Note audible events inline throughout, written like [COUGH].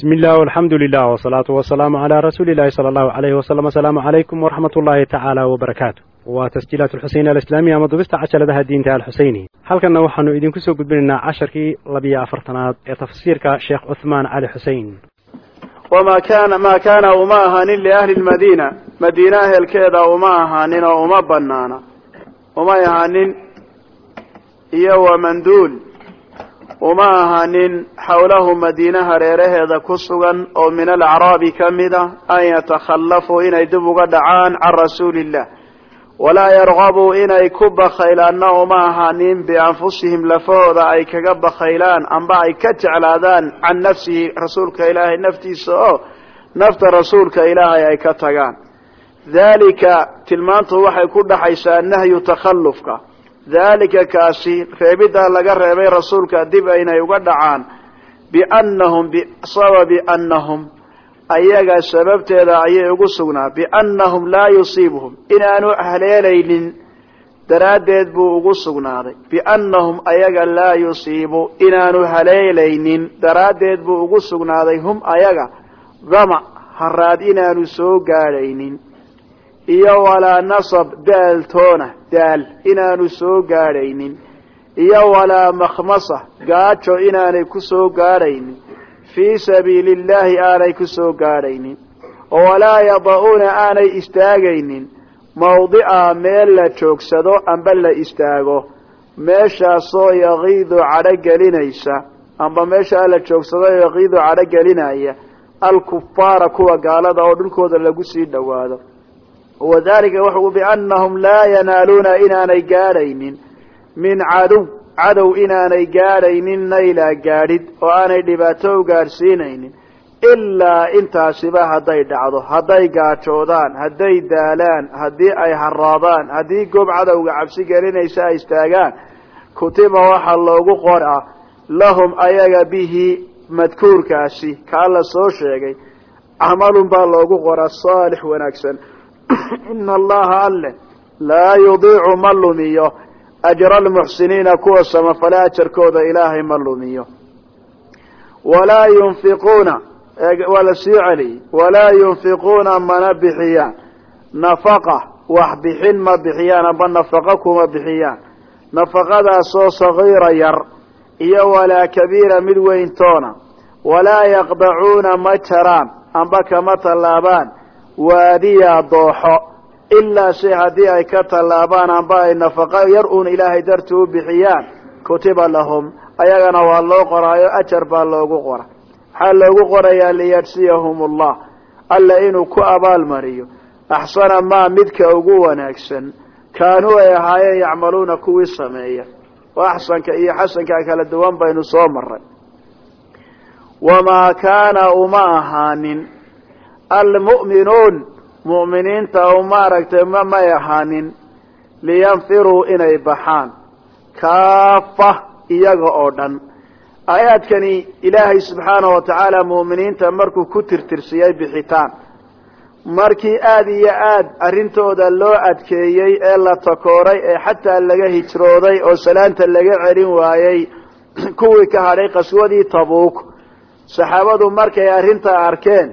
bismi illah alxamdu lilah wsalaatu wasalaamu calaa rasuuli illahi sala allahu alayhi wasalam asalaamu calaykum waraxmat ullaahi tacaala wabarakaatu waa tasjiilaat alxuseyn alislaamiya ama dubista cajaladaha diinta alxuseyni halkanna waxaanu idinku soo gudbinaynaa casharkii labiyo afartanaad ee tafsiirka sheekh cuthmaan cali xusein wamaa kaana maa kaana uma ahaanin liahli lmadiina madiina ehelkeeda uma ahaanin oo uma banaana umay ahaanin iyo wamanduul uma ahaanin xawlahu madiina hareeraheeda ku sugan oo min alacraabi ka mid a an yatakhallafuu inay dib uga dhacaan can rasuuli illah walaa yarqabuu inay ku bakhaylaanna uma ahaanin bianfusihim lafahooda ay kaga bakhaylaan amba ay ka jeclaadaan can nafsihi rasuulka ilaahay naftiisa oo nafta rasuulka ilaahay ay ka tagaan. dalika tilmaantu waxay ku dhaxaysaa nahyu takhallufka dalika kaasi reebiddaa laga reebay rasuulka dib aynay uga dhacaan biannahum bisababi annahum. Ayaga sababteeda ayay ugu sugnaa biannahum laa yusiibuhum. Inaanu haleelaynin daraaddeed buu ugu sugnaaday. Biannahum ayaga laa yusiibu. Inaanu haleelaynin. Daraaddeed buu ugu sugnaaday. Hum ayaga dama haraad inaanu soo gaadhaynin. Iyo walaa nasab daal toona daal inaanu soo gaadhaynin iyo walaa makhmasa gaajo inaanay ku soo gaadhaynin. Fii sabiili illaahi aanay ku soo gaadhaynin. Walaa yada-uuna aanay istaagaynin. Mawdica meel la joogsado amba la istaago. Meeshaasoo yaqiidu cadho gelinaysa amba meeshaa la joogsado yaqiidu cadho gelinaya alkufaara kuwa gaalada oo dhulkooda lagu sii dhowaado wadalika wuxuu biannahum laa yanaaluuna inaanay gaadhaynin min cadow cadow inaanay gaadhaynin naylaa gaadhid oo aanay dhibaato gaadhsiinaynin ilaa intaasiba hadday dhacdo hadday gaajoodaan hadday daalaan haddii ay haraadaan haddii goob cadowga cabsi gelinaysa ay istaagaan kutiba waxaa loogu qoraa lahum ayaga bihi madkuurkaasi kaa la soo sheegay camalun baa loogu qoraa saalix wanaagsan ina allaha alle laa yudiicu ma lumiyo ajra almuxsiniina kuwa samafale ajarkooda ilaahay ma lumiyo walaa yunfiquuna waa la sii celiyey walaa yunfiquuna mana bixiyaan nafaqa wax bixin ma bixiyaan amba nafaqa kuma bixiyaan nafaqadaasoo sagiira yar iyo walaa kabiira mid weyntoona walaa yaqdacuuna ma jaraan amba kama tallaabaan waadiya dooxo. Ilaa shay haddii ay ka tallaabaan amba ay nafaqo yar uun ilaahay dartii u bixiyaan kutiba lahum. Ayagana waa loo qoraayo ajar baa loogu qora. Waxaa loogu qorayaa? Liyajsiyahum allah alla inuu ku abaalmariyo axsana maa midka ugu wanaagsan. Kaanuu ay ahaayeen yacmaluuna kuwii sameeya. Oo axsanka iyo xasanka kala duwan baynu soo maray wamaa kaana uma ahaanin almu'minuun mu'miniinta u ma may ahaanin liyanfiruu inay baxaan. Kaafa iyaga oo dhan. Aayaadkani ilaahay subxaanahu watacaala mu'miniinta markuu ku tirtirsiyey bixitaan. Markii aada iyo aad arrintooda loo adkeeyey ee la takooray ee xataa laga hijrooday oo salaanta laga celin waayey [CLEARS THROAT] kuwii ka hadhay qaswadii tabuuk. Saxaabadu markay arrintaa arkeen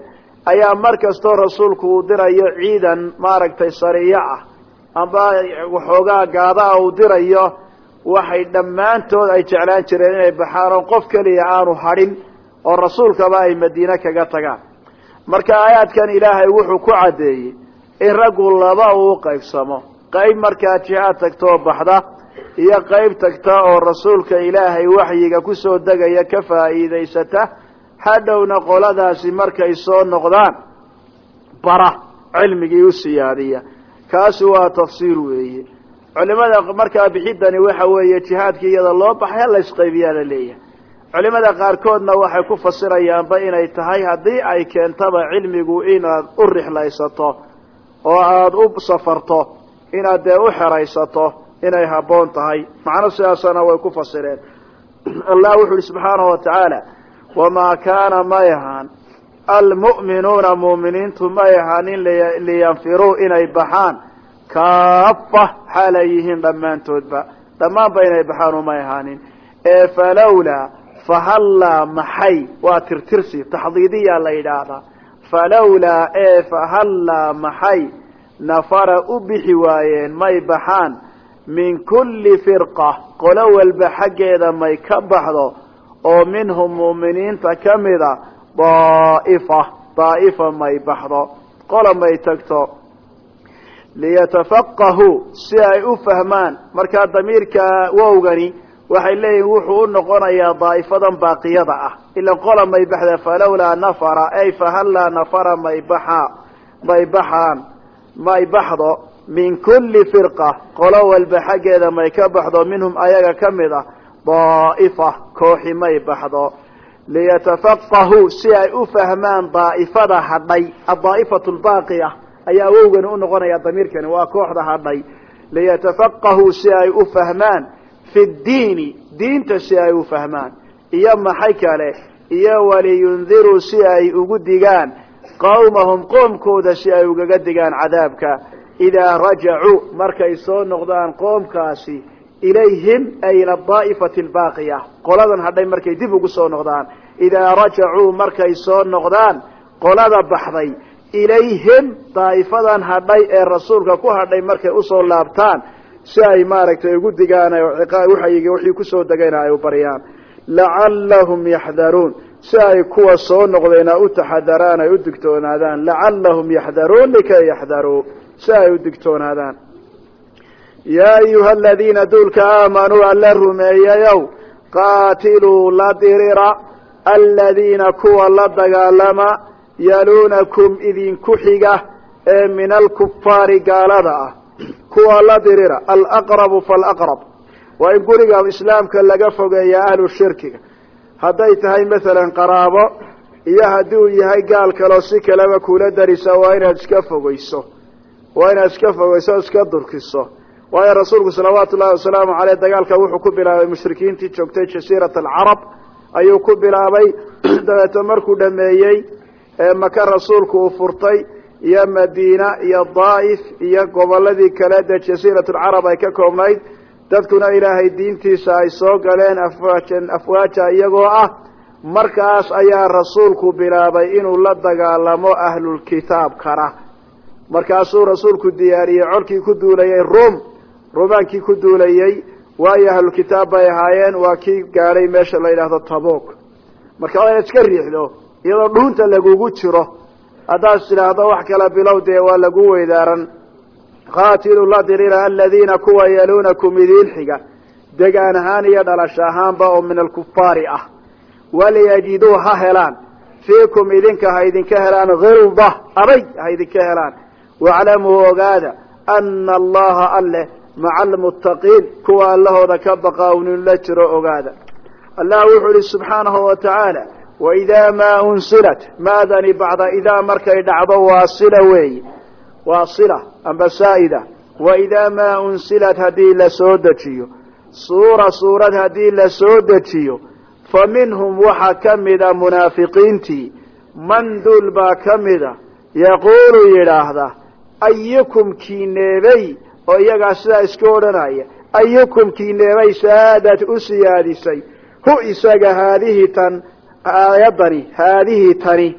ayaa mar kastoo rasuulku uu dirayo ciidan maaragtay sariyo ah amba waxoogaa gaada ah uu dirayo waxay dhammaantood ay jeclaan jireen inay baxaan oo qof keliya aanu hadhin oo rasuulkaba ay madiine kaga tagaan. Marka aayaadkan ilaahay wuxuu ku caddeeyey in raggu laba uu qaybsamo qayb markaa jihaad tagta oo baxda iyo qayb tagta oo rasuulka ilaahay waxyiga ku soo degaya ka faa'iidaysata hadhowna qoladaasi markay soo noqdaan bara cilmigii u siyaadiya. Kaasi waa tafsiir weeye. Culimada markaa bixidani waxa weeye jihaadkii iyada loo baxay hala isqaybiyaa la leeyahay. Culimada qaarkoodna waxay ku fasirayaanba inay tahay haddii ay keentaba cilmigu inaad u rixlaysato oo aada u safarto inaad dee u xeraysato inay habboon tahay. Macno sidaasana way ku fasireen. [CLEARS THROAT] Allah wuxu uhi subxaanahu watacaala wamaa kaana may ahaan almu'minuuna mu'miniintu may ahaanin liyanfiruu inay baxaan kaafa xaalay yihiin dhammaantoodba dhammaanba inay baxaan umay ahaanin ee falawlaa fahallaa maxay waa tirtirsi taxdiidiyaa la yidhaahdaa falawlaa ee fahallaa maxay nafara u bixi waayeen may baxaan min kulli firqa qolo walba xaggeeda may ka baxdo oo minhum mu'miniinta ka mida daa'ifa daa'ifa may baxdo qola may tagto. Liyatafaqahuu si ay u fahmaan markaa damiirka wowgani waxay leeyihiin wuxuu u noqonayaa daa'ifadan baaqiyada ah. Ila qola may baxda falawlaa nafara ay fahallaa nafara may baxaa may baxaan may baxdo min kulli firqa qolo walba xaggeeda may ka baxdo minhum ayaga ka mid ah daa'ifa kooxi may baxdo. liyatafaqahuu si ay u fahmaan daa'ifada hadhay. addaa'ifatu lbaaqiya ayaa awowgani u noqonaya damiirkani. Waa kooxda hadhay. liyatafaqahuu si ay u fahmaan fi ddiini diinta si ay u fahmaan. Iyo maxay kale? Iyo waliyundiruu si ay ugu digaan. Qawmahum qoomkooda si ay ugaga digaan cadaabka. Idaa rajacuu markay soo noqdaan qoomkaasi ilayhim ay ila daa'ifati albaaqiya qoladan hadhay markay dib ugu soo noqdaan. Idaa rajacuu markay soo noqdaan qolada baxday. Ilayhim daa'ifadan hadhay ee rasuulka ku hadhay markay u soo laabtaan. Si ay maaragtay ugu digaan wixii ku soo degayna ay u baryaan. Lacallahum yaxdaruun si ay kuwa soo noqdayna u taxadaraan ay u digtoonaadaan. Lacallahum yaxdaruun likay yaxdaruu si ay u digtoonaadaan yaa ayuha aladiina duulka aamanuu alla rumeeyayow qaatiluu la dirira aladiina kuwa la dagaalama yaluunakum idinku xiga ee min alkufaari gaalada ah kuwa la dirira alaqrabu falaqrab waa in guriga islaamka laga fogeeya ahlu shirkiga hadday tahay masalan qaraabo iyo haddii uu yahay gaal kaleo si kaleba kula darisa waa inaad iska fogeyso waa inaad iska fogeyso iska durkiso waayo rasuulku salawaatu ullahi wasalaamu caleyh dagaalka wuxuu ku bilaabay mushrikiintii joogtay jasiirat alcarab ayuu ku bilaabay. [CLEARS THROAT] Dabeeto markuu dhameeyey maka rasuulku uu furtay iyo madiina iyo daa'if iyo goboladii kale dee jasiirat alcarab ay ka koobnayd. Dadkuna ilaahay diintiisa ay soo galeen afwaajan afwaaja iyagoo ah. Markaas ayaa rasuulku bilaabay inuu la dagaalamo ahlulkitaabkana markaasuu rasuulku diyaariyey colkii ku duulayay rum rumaankii ku duulayey waayo ahlulkitaab bay ahaayeen waa kii gaadhay meesha la yidhaahdo tabuk marka waa inaad iska riixdo iyadoo dhuunta lagugu jiro. Haddaad tidhaahdo wax kala bilow dee waa lagu weydaaran. Qaatilu la dirira aladiina kuwa yaluunakum idiin xiga degaan ahaan iyo dhalasho ahaanba oo min alkufaari ah. Waliyajiduu ha helaan. Fiikum idinka ha idinka helaan hilda aday ha idinka helaan. Waclamuu ogaada ana allaha alleh maca almuttaqiin kuwa allahooda ka baqa unu la jiro ogaada. Allah wuxuu ihi subxaanahu wa tacaala waidaa maa unsilat maadani bacda idaa markay dhacdo waa sila weeyi waa sila amba saa'ida. Waidaa maa unsilat haddii la soo dejiyo. Suura suurad haddii la dejiyo fa minhum waxaa ka mida munaafiqiintii. Man duul baa ka mida? Yaquulu yidhaahda ayukum kiineebay oo iyagaa sidaa iska odhanaya ayukum kiineebay saadad u siyaadisay? Hu isaga haadihi tan aayadani haadihi tani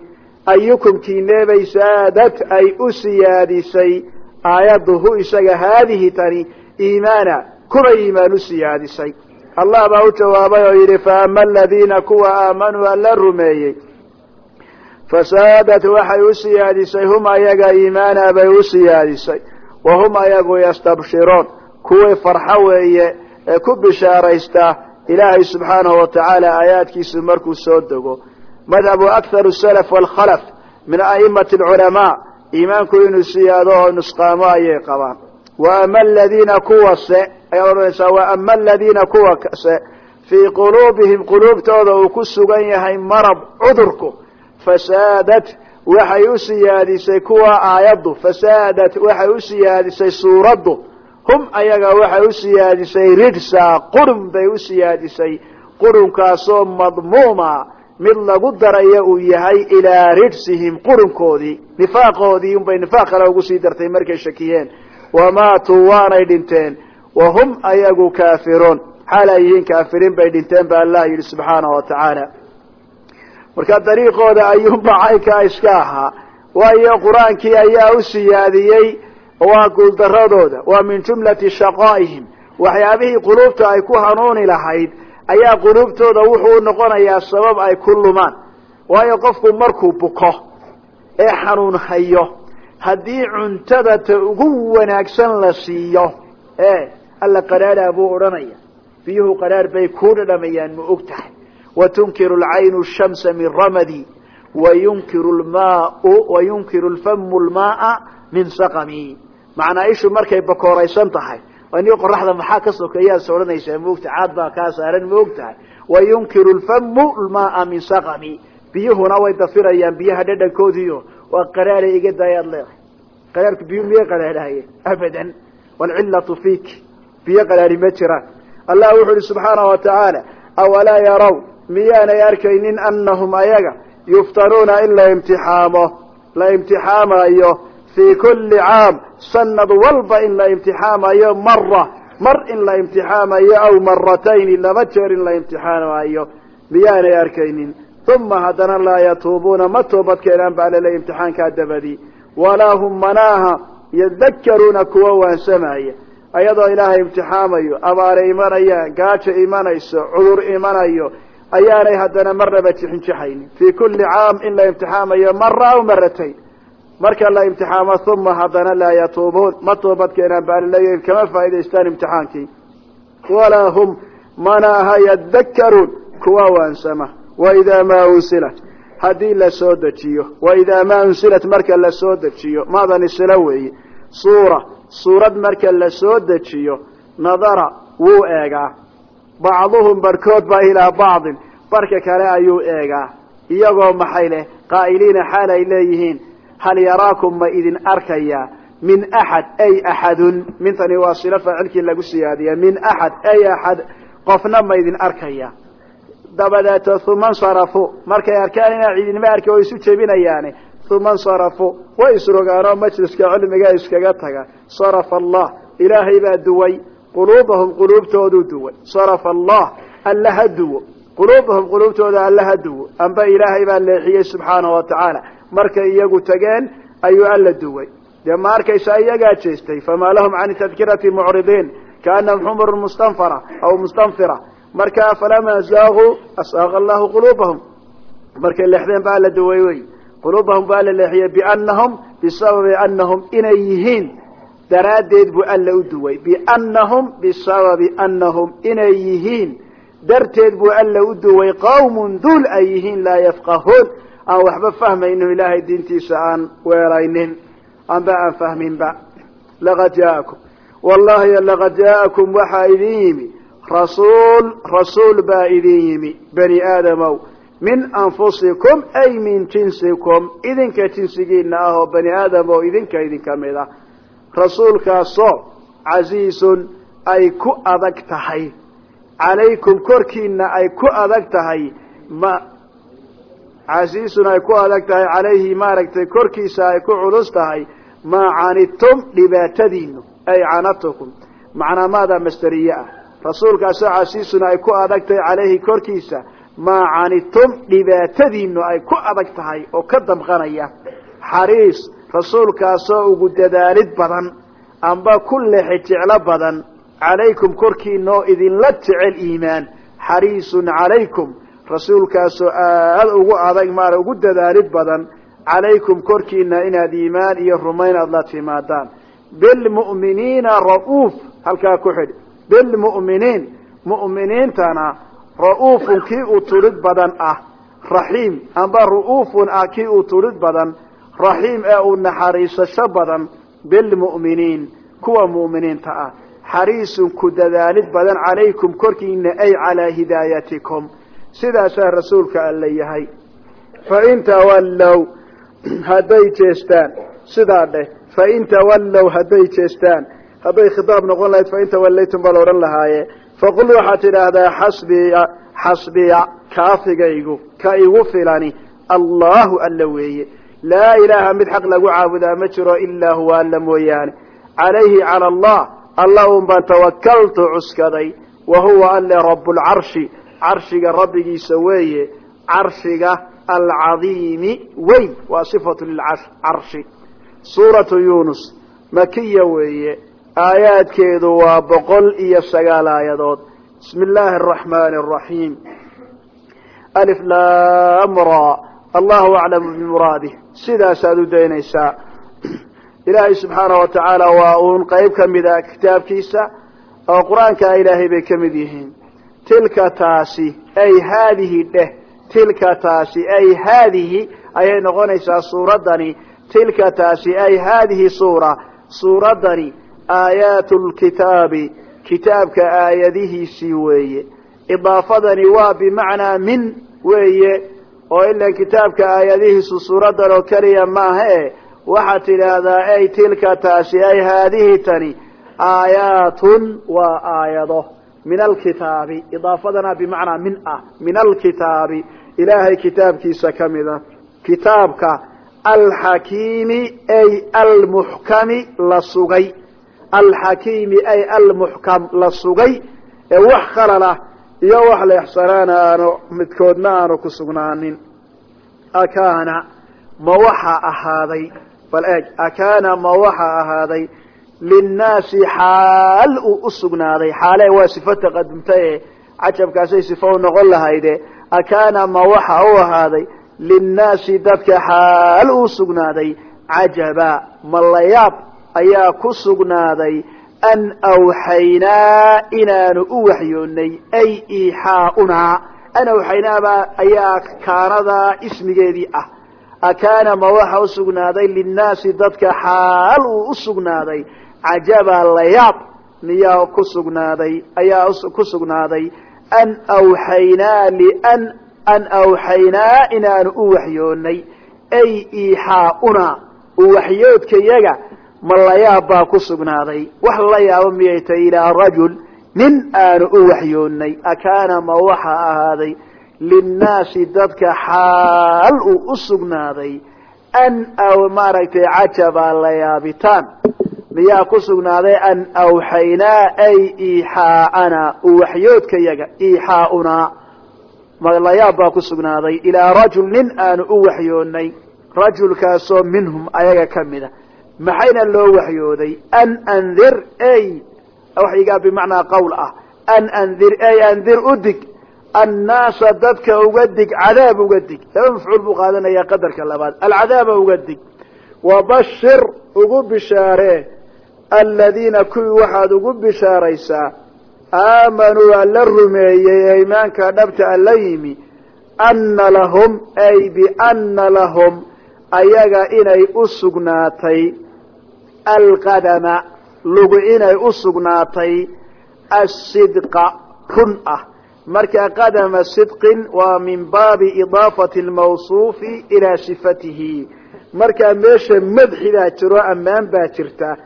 ayukum kiineebay saadad ay u siyaadisay? Aayaddu hu isaga haadihi tani iimaana kuba iimaan u siyaadisay. Allah baa u jawaabay oo yidhi faama aladiina kuwa aamanuu alla rumeeyey. Fasaadat waxay u siyaadisay hum ayaga iimaana bay u siyaadisay hum ayagu yastabshiroon kuwii farxo weeye ee ku bishaaraystaa ilaahay subxaanahu watacaala aayaadkiisu markuu soo dego madhabu akharu salaf waalkhalaf min a'imati alculamaa iimaanku inuu siyaado oo nusqaamo ayay qabaan wa ama aladiina kuwase ayaad odhanaysaa wa ama aladiina kuwase fii quluubihim ku sugan yahay marad cudurku waxay u siyaadisay kuwa aayaddu fasaadat waxay u siyaadisay suuraddu. Hum ayaga waxay u siyaadisay ridsa qurun bay u siyaadisay. Qurunkaasoo madmuuma mid lagu daraya uu yahay ilaa ridsihim qurunkoodii nifaaqoodii unbay nifaaq kale ugu sii dartay markay shakiyeen. Wamaatuu waanay dhinteen. Wa hum ayagu kaafiruun xaal ay yihiin kaafiriin bay dhinteen ba allah yidhi subxaanahu wa tacaala marka dariiqooda ayuunba [LAUGHS] caynkaa iska ahaa. Waayo qur'aankii ayaa u siyaadiyey waa guuldaradooda waa min jumlati shaqaa'ihim. Waxyaabihii quluubta ay ku hanuuni lahayd ayaa quluubtooda wuxuu noqonayaa sabab ay ku lumaan. Waayo qofku markuu buko ee xanuun hayo haddii cuntada ta ugu wanaagsan la siiyo e alla qaraadhaa buu odhanaya biyuhu qaraar bay ku dhadhamayaan ma og tahay watunkiru lcaynu shamsa min lmaau wayunkiru lfamu lmaaa min saqami macnaa ishu markay bakooraysan tahay ni qoraxda maxaa ka sokeeyaas odhanaysaa maogta caad baa kaa saaran ma og tahay wayunkiru lfamu lmaaa min saqami biyuhuna way dafirayaan biyaha dhadhankoodiio waa qaraara iga daayaad leedahay qaraarku biyu miya qaraarhaye abadan waalcillatu fiik biyo qaraari ma jiraan allah wuxu uhi subxaanahu wa tacaala awalaa yaraw miyaanay arkaynin anahum ayaga yuftanuuna in la imtixaamo la imtixaamayo fii kulli caam sanad walba in la imtixaamayo mara mar in la imtixaamayo aw maratayni laba jeer in la imtixaamayo miyaanay arkaynin. Uma haddana laa yatuubuuna ma toobad keenaan baa laleey imtixaankaa dabadii walaa hum manaaha yadakaruuna kuwa waansamaya ayadoo ilaahay imtixaamayo abaare imanayaan gaajo imanayso cudur imanayo ayaanay haddana marnaba jixinjixaynin. Fii kulli caam in la imtixaamayo mara aw maratayn marka la imtixaamo uma haddana laa yatuubuun. Ma toobad keenaan baa laleeyahy kama faa'idaystaan imtixaankii. Walaa hum manaaha yadakaruun kuwa waansama. Waidaa maa unsilat haddii la soo dejiyo. Waidaa maa unsilat marka la soo dejiyo. Maadan isla weeye. Suura suurad marka la soo dejiyo nadara wuu eegaa bacduhum barhkood baa ilaa bacdin. Barka kale ayuu eegaa. Iyagoo maxay leh? Qaa'iliina xaal ay leeyihiin. Hal yaraakum ma idin arkayaa min axad ay axadun mintani waa silo faacilkii lagu siyaadiya. Min axad ay axad qofna ma idin arkaya. Dabadeeto uma nsarafuu markay arkaan inaan cidinma arki oo isu jebinayaane. Uma nsarafuu way isrogaanoo majliska cilmiga iskaga taga. Sarafa allah ilaahay baa duway quluubahum quluubtooduu duway. Sarafa allah alla ha duwo. Quluubahum quluubtooda alla ha duwo. Amba ilaahay baa leexiyey subxaanahu wa tacaala. Markay iyagu tageen ayuu alla duway. Dee ma iyagaa jeestay famaa lahum can tadkirati mucridiin kaanahum xumur mustanfara aw mustanfira. Marka falamaa zaaquu asaaqa allahu quluubahum. Markay leexdeen baa la duway wey. Quluubahum baa la leexiyey bianahum bisababi anahum inay yihiin daraaddeed buu alla u duway bianahum bisababi anahum inay yihiin. Darteed buu alla u duway qawmun duul ay yihiin laa yafqahuun. Aan waxba fahmayno ilaahay diintiisa aan weelaynin amba aan fahminba. Laqad jaa'akum wallahi laqad jaa'akum waxaa idin yimi. Rasuul rasuul baa idin yimi bani aadamow. Min anfusikum ay min jinsikum. Idinka jinsigiina ah oo bani aadam oo idinka idinka mid ah rasuulkaasoo casiisun ay ku adag tahay. Calaykum korkiina ay ku adag tahay. Ma casiisun ay ku adag tahay calayhi maaragtay korkiisa ay ku culus tahay. Maa canidtum dhibaatadiinu ay canatukum. Macnaa maadaa masteriye ah. Rasuulkaasoo casiisun ay ku adag tahay calayhi korkiisa. Maa canidtum dhibaatadiinu ay ku adag tahay oo ka damqanaya. Xariis rasuulkaasoo ugu dadaalid badan amba ku leexi jeclo badan calaykum korkiinaoo idinla jecel iimaan xariisun calaykum rasuulkaasoo aada ugu adag maara ugu dadaalid badan calaykum korkiina inaad iimaan iyo rumayn aada la timaadaan. Bilmu'miniina ra'uuf halkaa ku xidh. Bilmu'miniin mu'miniintana ra'uufun kii u tudhid badan ah raxiim amba ru'uufun ah kii u tudhid badan raxiim ee uu naxariisasho badan bilmu'miniin kuwa mu'miniinta ah. Xariisun ku dadaalid badan calaykum korkiina ay calaa hidaayatikum. Sidaasaa rasuulka alla yahay. Fain tawallow hadday jeestaan. Sidaa dheh fain tawallow hadday jeestaan. Hadday khitaab noqon lahayd fain tawallaytum baa la odhan lahaaye. Faqul waxaad tidhaahdaa xasbiya xasbiya kaafigaygu ka igu filani allahu alla weeye laa ilaaha mid xaq lagu caabudaa ma jiro ilaa huwa alla mooyaane. Calayhi cala allah allah un baan tawakaltu cuskaday. Wa huwa alle rablcarshi carshiga rabbigiisa weeye carshiga alcadiimi weyn waa sifatu lilcarshi suuratu yunus makiya weeye aayaadkeedu waa boqol iyo sagaal aayadood. Bismi illaahi araxmani araxiim alif lamra allahu aclamu bimuraadih sidaasaad u daynaysaa. Ilaahay subxaanahu watacaala waa uun qayb ka mid a kitaabkiisa oo qur'aanka ilaahay bay ka mid yihiin. Tilka taasi ay haadihi dheh tilka taasi ay haadihi ayay noqonaysaa suuraddani. Tilka taasi ay haadihi suura suuraddani aayaatu lkitaabi kitaabka aayadihiisii weeye. Idaafadani waa bimacnaa min weeye oo ilan kitaabka aayadihiisu suuraddan oo keliya maahae waxaad tidhaahdaa ay tilka taasi ay haadihi tani aayaatun waa aayado min alkitaabi. Idaafadana bimacnaa min ah min alkitaabi. Ilaahay kitaabkiisa ka mida kitaabka alxakiimi ay almuxkami la sugay. Alxakiimi ay almuxkam la sugay. Ee wax khalalah iyo wax leexsanaana aanu midkoodna aanu ku sugnaanin. Akaana ma waxa ahaaday bal eeg akaana ma waxa ahaaday linnaasi xaal uu u sugnaaday. Xaale waa sifo taqadumta e cajabkaasay sifo u noqon lahayde. Akaana ma waxa u ahaaday linnaasi dadka xaal uu sugnaaday. Cajaba ma layaab ayaa ku sugnaaday an awxaynaa inaanu u waxyoonnay ay iixaaunaa an awxaynaabaa ayaa kaanadaa ismigeedii ah akaana ma waxa u sugnaaday linnaasi dadka xaal uu u sugnaaday cajaba layaab miyaa ku sugnaaday ayaa ku sugnaaday an awxaynaa lian an awxaynaa inaanu u waxyoonnay ay iixaaunaa u waxyoodkayaga ma layaab baa ku sugnaaday. Wax la yaabo miyay tahay ilaa rajul nin aanu u waxyoonnay. Akaana ma waxa ahaaday linnaasi dadka xaal uu u sugnaaday an aw maaragtay cajaba layaabitaan. Miyaa ku sugnaaday an awxaynaa ay iixaaana u waxyoodkayaga iixaaunaa ma layaab baa ku sugnaaday ilaa rajul nin aanu u waxyoonnay. Rajulkaasoo minhum ayaga ka mida maxayna loo waxyooday? An andir ay waxyigaa bimacnaa qowl ah. An andir ay andir udig annaasa dadka uga dig cadaab uga dig. Laba mafcuul buu qaadanayaa qadarka labaad. Alcadaaba uga dig. Wabashir ugu bishaaree aladiina kuwii waxaad ugu bishaaraysaa. Aamanuu alla rumeeyey ee iimaanka dhabta alla yimi. Anna lahum ay bianna lahum ayaga inay u sugnaatay alqadama lugu inay u sugnaatay asidqa run ah. Marka qadama sidqin waa min baabi idaafati lmawsuufi ilaa sifatihi markaa meesha madxi baa jiro ammaan baa jirta.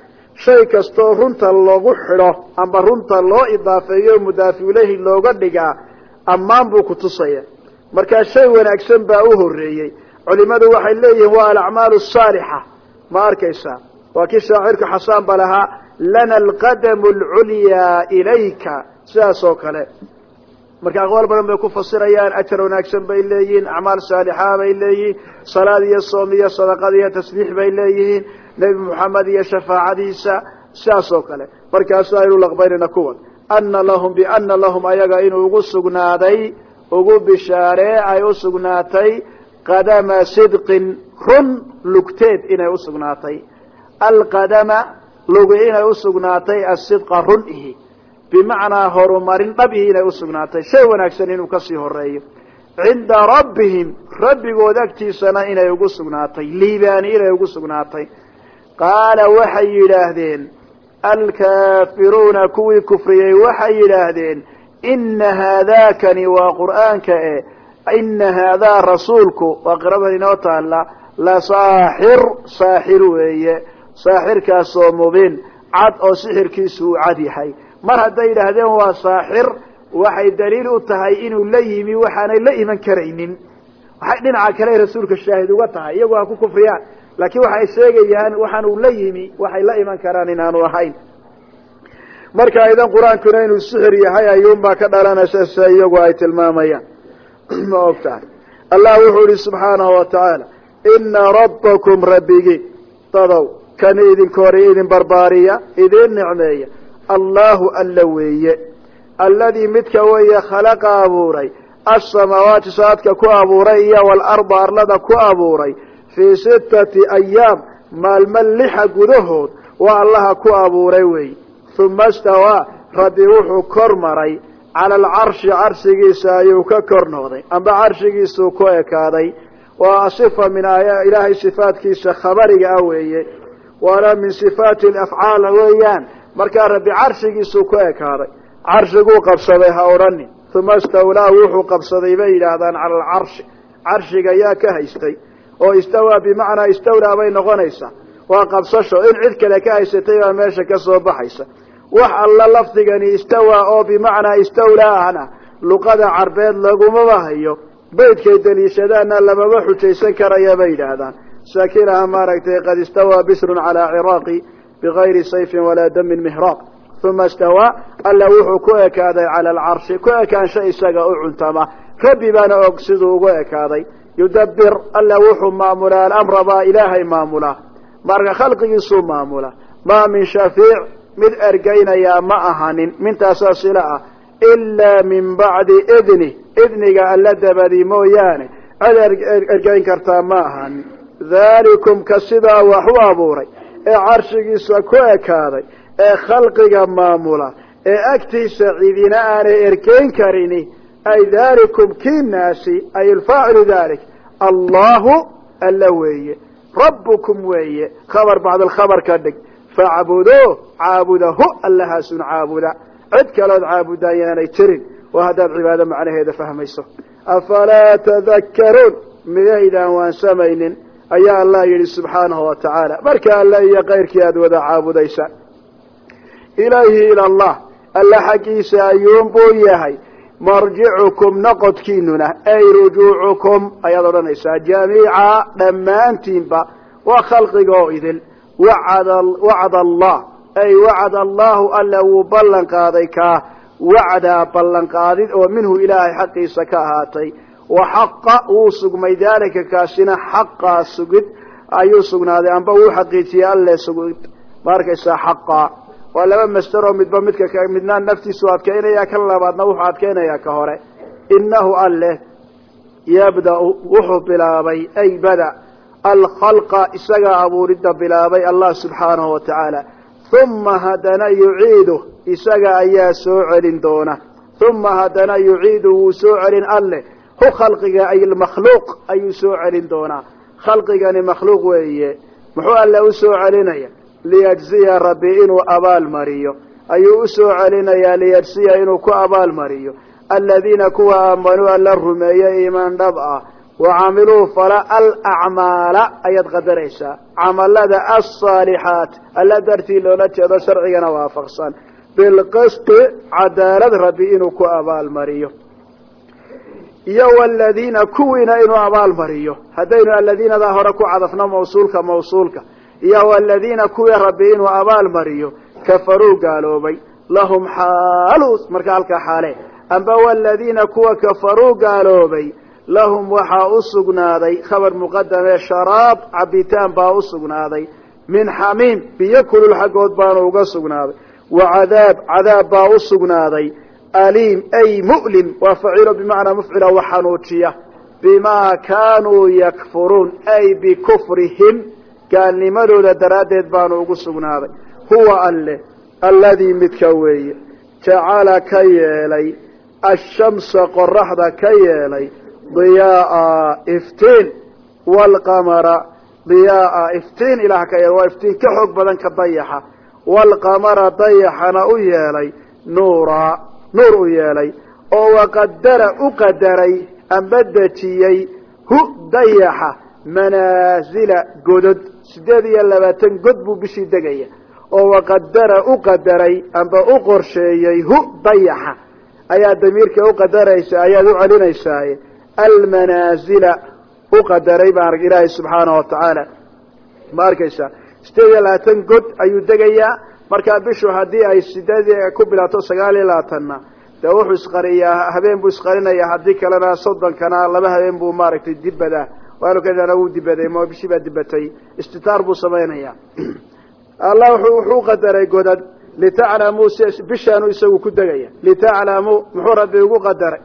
Shay kastoo runta loogu xidho amba runta loo idaafeeyo mudaafi ilayhi looga dhigaa ammaan buu ku tusaya. Markaa shay wanaagsan baa u horeeyey culimadu waxay leeyihiin waa alacmaalu asaalixa ma arkaysaa waa kii shaacirku xasaan ba lahaa lana alqadamu alculyaa ilayka. Sidaas kale. Marka aqwaal badan bay ku fasirayaan ajar wanaagsan bay leeyihiin acmaal saalixa bay leeyihiin salaad iyo soom iyo sadaqad iyo tasbiix bay leeyihiin nebi moxamed iyo shafaacadiisa sidaas oo kale. Markaasu aynu laqbaynayna kuwan. Ana lahum biana lahum ayaga inuu ugu sugnaaday ugu bishaaree ay u sugnaatay qadama sidqin run lugteed inay u sugnaatay alqadama lugu inay u sugnaatay asidqa run ihi bimacnaa horumarin dhab ihi inay u sugnaatay. Shay wanaagsan inuu ka sii horeeyo cinda rabbihim rabbigood agtiisana inay ugu sugnaatay. Liibaani inay ugu sugnaatay. Qaala waxay yidhaahdeen alkaafiruuna kuwii kufriyey waxay yidhaahdeen ina haadaakani waa qur'aanka e ina haadaa rasuulku waa qiradan inoo taalla la saaxir saaxir weeye saaxirkaasoo mubiin cad oo sixirkiisu uu cad yahay. Mar hadday yidhaahdeen waa saaxir waxay daliil u tahay inuu la yimi waxaanay la iman karaynin. Waxay dhinaca kale rasuulka shaahid uga tahay iyagu ha ku kufriyaan. Laakiin waxay sheegayaan waxaan uu la yimi waxay la iman karaan inaanu ahayn. Marka idan qur'aankuna inuu sixir yahay ayuunbaa ka dhalanaysa sida iyagu ay tilmaamayaan. [CLEARS THROAT] Ma og allah wuxuu ihi subxaanahu wa tacaala ina rabbakum rabbigi. Dadow kan idinka hore idin barbaariya idin nicmeeya. Allahu alla weeye. Alladii midka weeye khalaqa abuuray. Asamaawaati saadka ku abuuray iyo waalarda arlada ku abuuray. Fii sittati ayaam maalmo lixa gudahood waa allaha ku abuuray weeye uma istawaa rabbi wuxuu kor maray. Cala alcarshi carshigiisa ayuu ka kor noqday amba carshigiisuu ku ekaaday. Waa sifa min ilaahay sifaatkiisa khabariga ah weeye waana min sifaati afcaal weeyaan. Markaa rabbi carshigiisuu ku ekaaday. Carshiguu qabsaday ha odhanin uma istawlaa wuxuu qabsaday bay yidhaahdaan cala alcarshi. Carshiga yaa ka haystay. Oo istawaa bimacnaa istawlaa bay noqonaysaa. Waa qabsasho. In cid kale ka haysatay baa meesha ka soo baxaysa. Wax alla lafdigani istawaa oo bimacnaa istawlaa ahna luqada carbeed lagumaba hayo. Beydkay daliishadaana lamaba xujaysan karaya bay yidhaahdaan saakinaha maaragtay qad istawaa bisrun calaa ciraaqi bigayri sayfin walaa damin mihraaq uma istawaa alla wuxuu ku ekaaday cala alcarshi ku ekaansho isaga u cuntama rabbi baana og siduu ugu ekaaday yudabbir alla wuxuu maamulaa alamra ilaahay maamulaa marka khalqigiisuu maamula maa min shafiic mid ergaynayaa ma ahanin mintaasaa sila ah ilaa min bacdi idni idniga alla dabadi mooyaane cid ergayn kartaa ma ahanin dhalikum ka sidaa wax u abuuray ee carshigiisa ku ekaaday ee khalqiga maamula ee agtiisa cidina aanay ergeyn karini ay dhalikum kiinaasi ay alfaacilu dalik allahu alla weeye rabbukum weeye. Khabar bacd alkhabar ka dhig. Facbudo caabudahu allahaasun caabuda. Cid kalood caabudaa yaanay jirin waa haddaad cibaado macnaheeda fahmayso. Afalaa tadakkaruun midaydaan waan ayaa allah yidhi subxaanahu wa tacaala marka alla iyo kayrkii aada wada caabudaysaan ilayhi ila allah alla xaggiisa ayuunbuu yahay. Marjicukum noqodkiinuna ay rujuucukum ayaad odhanaysaa jamiica dhammaantiinba waa khalqiga oo idil. Wacd allah ay wacd allahu alla wuu ballan qaaday kaa wacdaa ballanqaadid oo minhu ilaahay xaqiisa ka ahaatay wa xaqa wuu sugmay daalika kaasina xaqaa sugid ayuu sugnaaday. Amba wuu xaqiijiyey alle sugid. Ma arkaysaa xaqaa waa laba masderoo midba midka midna naftiisu adkaynaya kan labaadna wuxuu adkaynayaa ka hore. Inahu alleh yabda'u wuxuu bilaabay ay bada alkhalqa isagaa abuuridda bilaabay allah subxaanahu wa tacaala uma haddana yuciidu isaga ayaa soo celin doona. Uma haddana yuciidu wuu soo celin alleh hu khalqiga ay makhluuq ayuu soo celin doonaa? Khalqigani makhluuq weeye. Muxuu alle u soo celinaya? Liyajziya rabbi inuu abaal mariyo. Ayuu u soo celinayaa liyajziya inuu ku abaal mariyo. Aladiina kuwa aamanuu alla rumeeye iimaan dhab ah. Wacamiluu fala alacmaala ayaad qadaraysaa camalada alsaalixaat alla dartii loola jeedo sharcigana waafaqsan. Bilqisti cadaalad rabbi inuu ku abaal iyo waladiina kuwiina inuu abaal mariyo haddaynu aladiinadaa hore ku cadafno mawsuulka mawsuulka iyo waladiina kuwii rabbi inuu abaal mariyo kafaruu gaaloobay. Lahum xaalu marka halkaa xaale. Amba waladiina kuwa kafaruu gaaloobay lahum waxaa u sugnaaday khabar muqadame sharaab cabitaan baa u sugnaaday. Min xamiim biyo kulul xaggood baanu uga sugnaaday. Wa cadaab cadaab baa u sugnaaday aliim ay mu'lim waa faciilo bimacnaa mufcila wa xanuujiya. Bimaa kaanuu yakfuruun ay bikufrihim gaalnimadooda daraaddeed baanu ugu sugnaaday. Huwa alle alladii midka weeye. Jacala ka yeelay ashamsa qoraxda ka yeelay diyaaa iftiin waalqamara diyaaa iftiin ilaah ka yeelay waa iftiin ka xoog badan dayaxa. Waalqamara dayaxana u yeelay nuuraa nuur u yeelay oo waqadara u qadaray amba dejiyey hu dayaxa manaasila godod. Sideed iyo labaatan god buu bishii degaya oo waqadara u qadaray amba u qorsheeyey hu dayaxa. Ayaa damiirka uqadaraysa ayaad u celinaysaa almanaazila u qadaray baan ilaahay subxaana wa tacaala ma arkaysaa sideed iyo labaatan god ayuu degayaa markaa bishu haddii ay sideedii ku bilaato sagaal iyo labaatanna dee wuxuu isqariyaa habeen buu isqarinayaa haddii kalena soddonkana laba habeen buu maaragtay dibadaa waanu kadana wuu dibaday ma bishii baa dibatay istitaar buu samaynaya. [CLEARS THROAT] Allah wuxuu qadaray godad litaclamuu bishaanu isagu ku degaya litaclamuu muxuu rabbi ugu qadaray.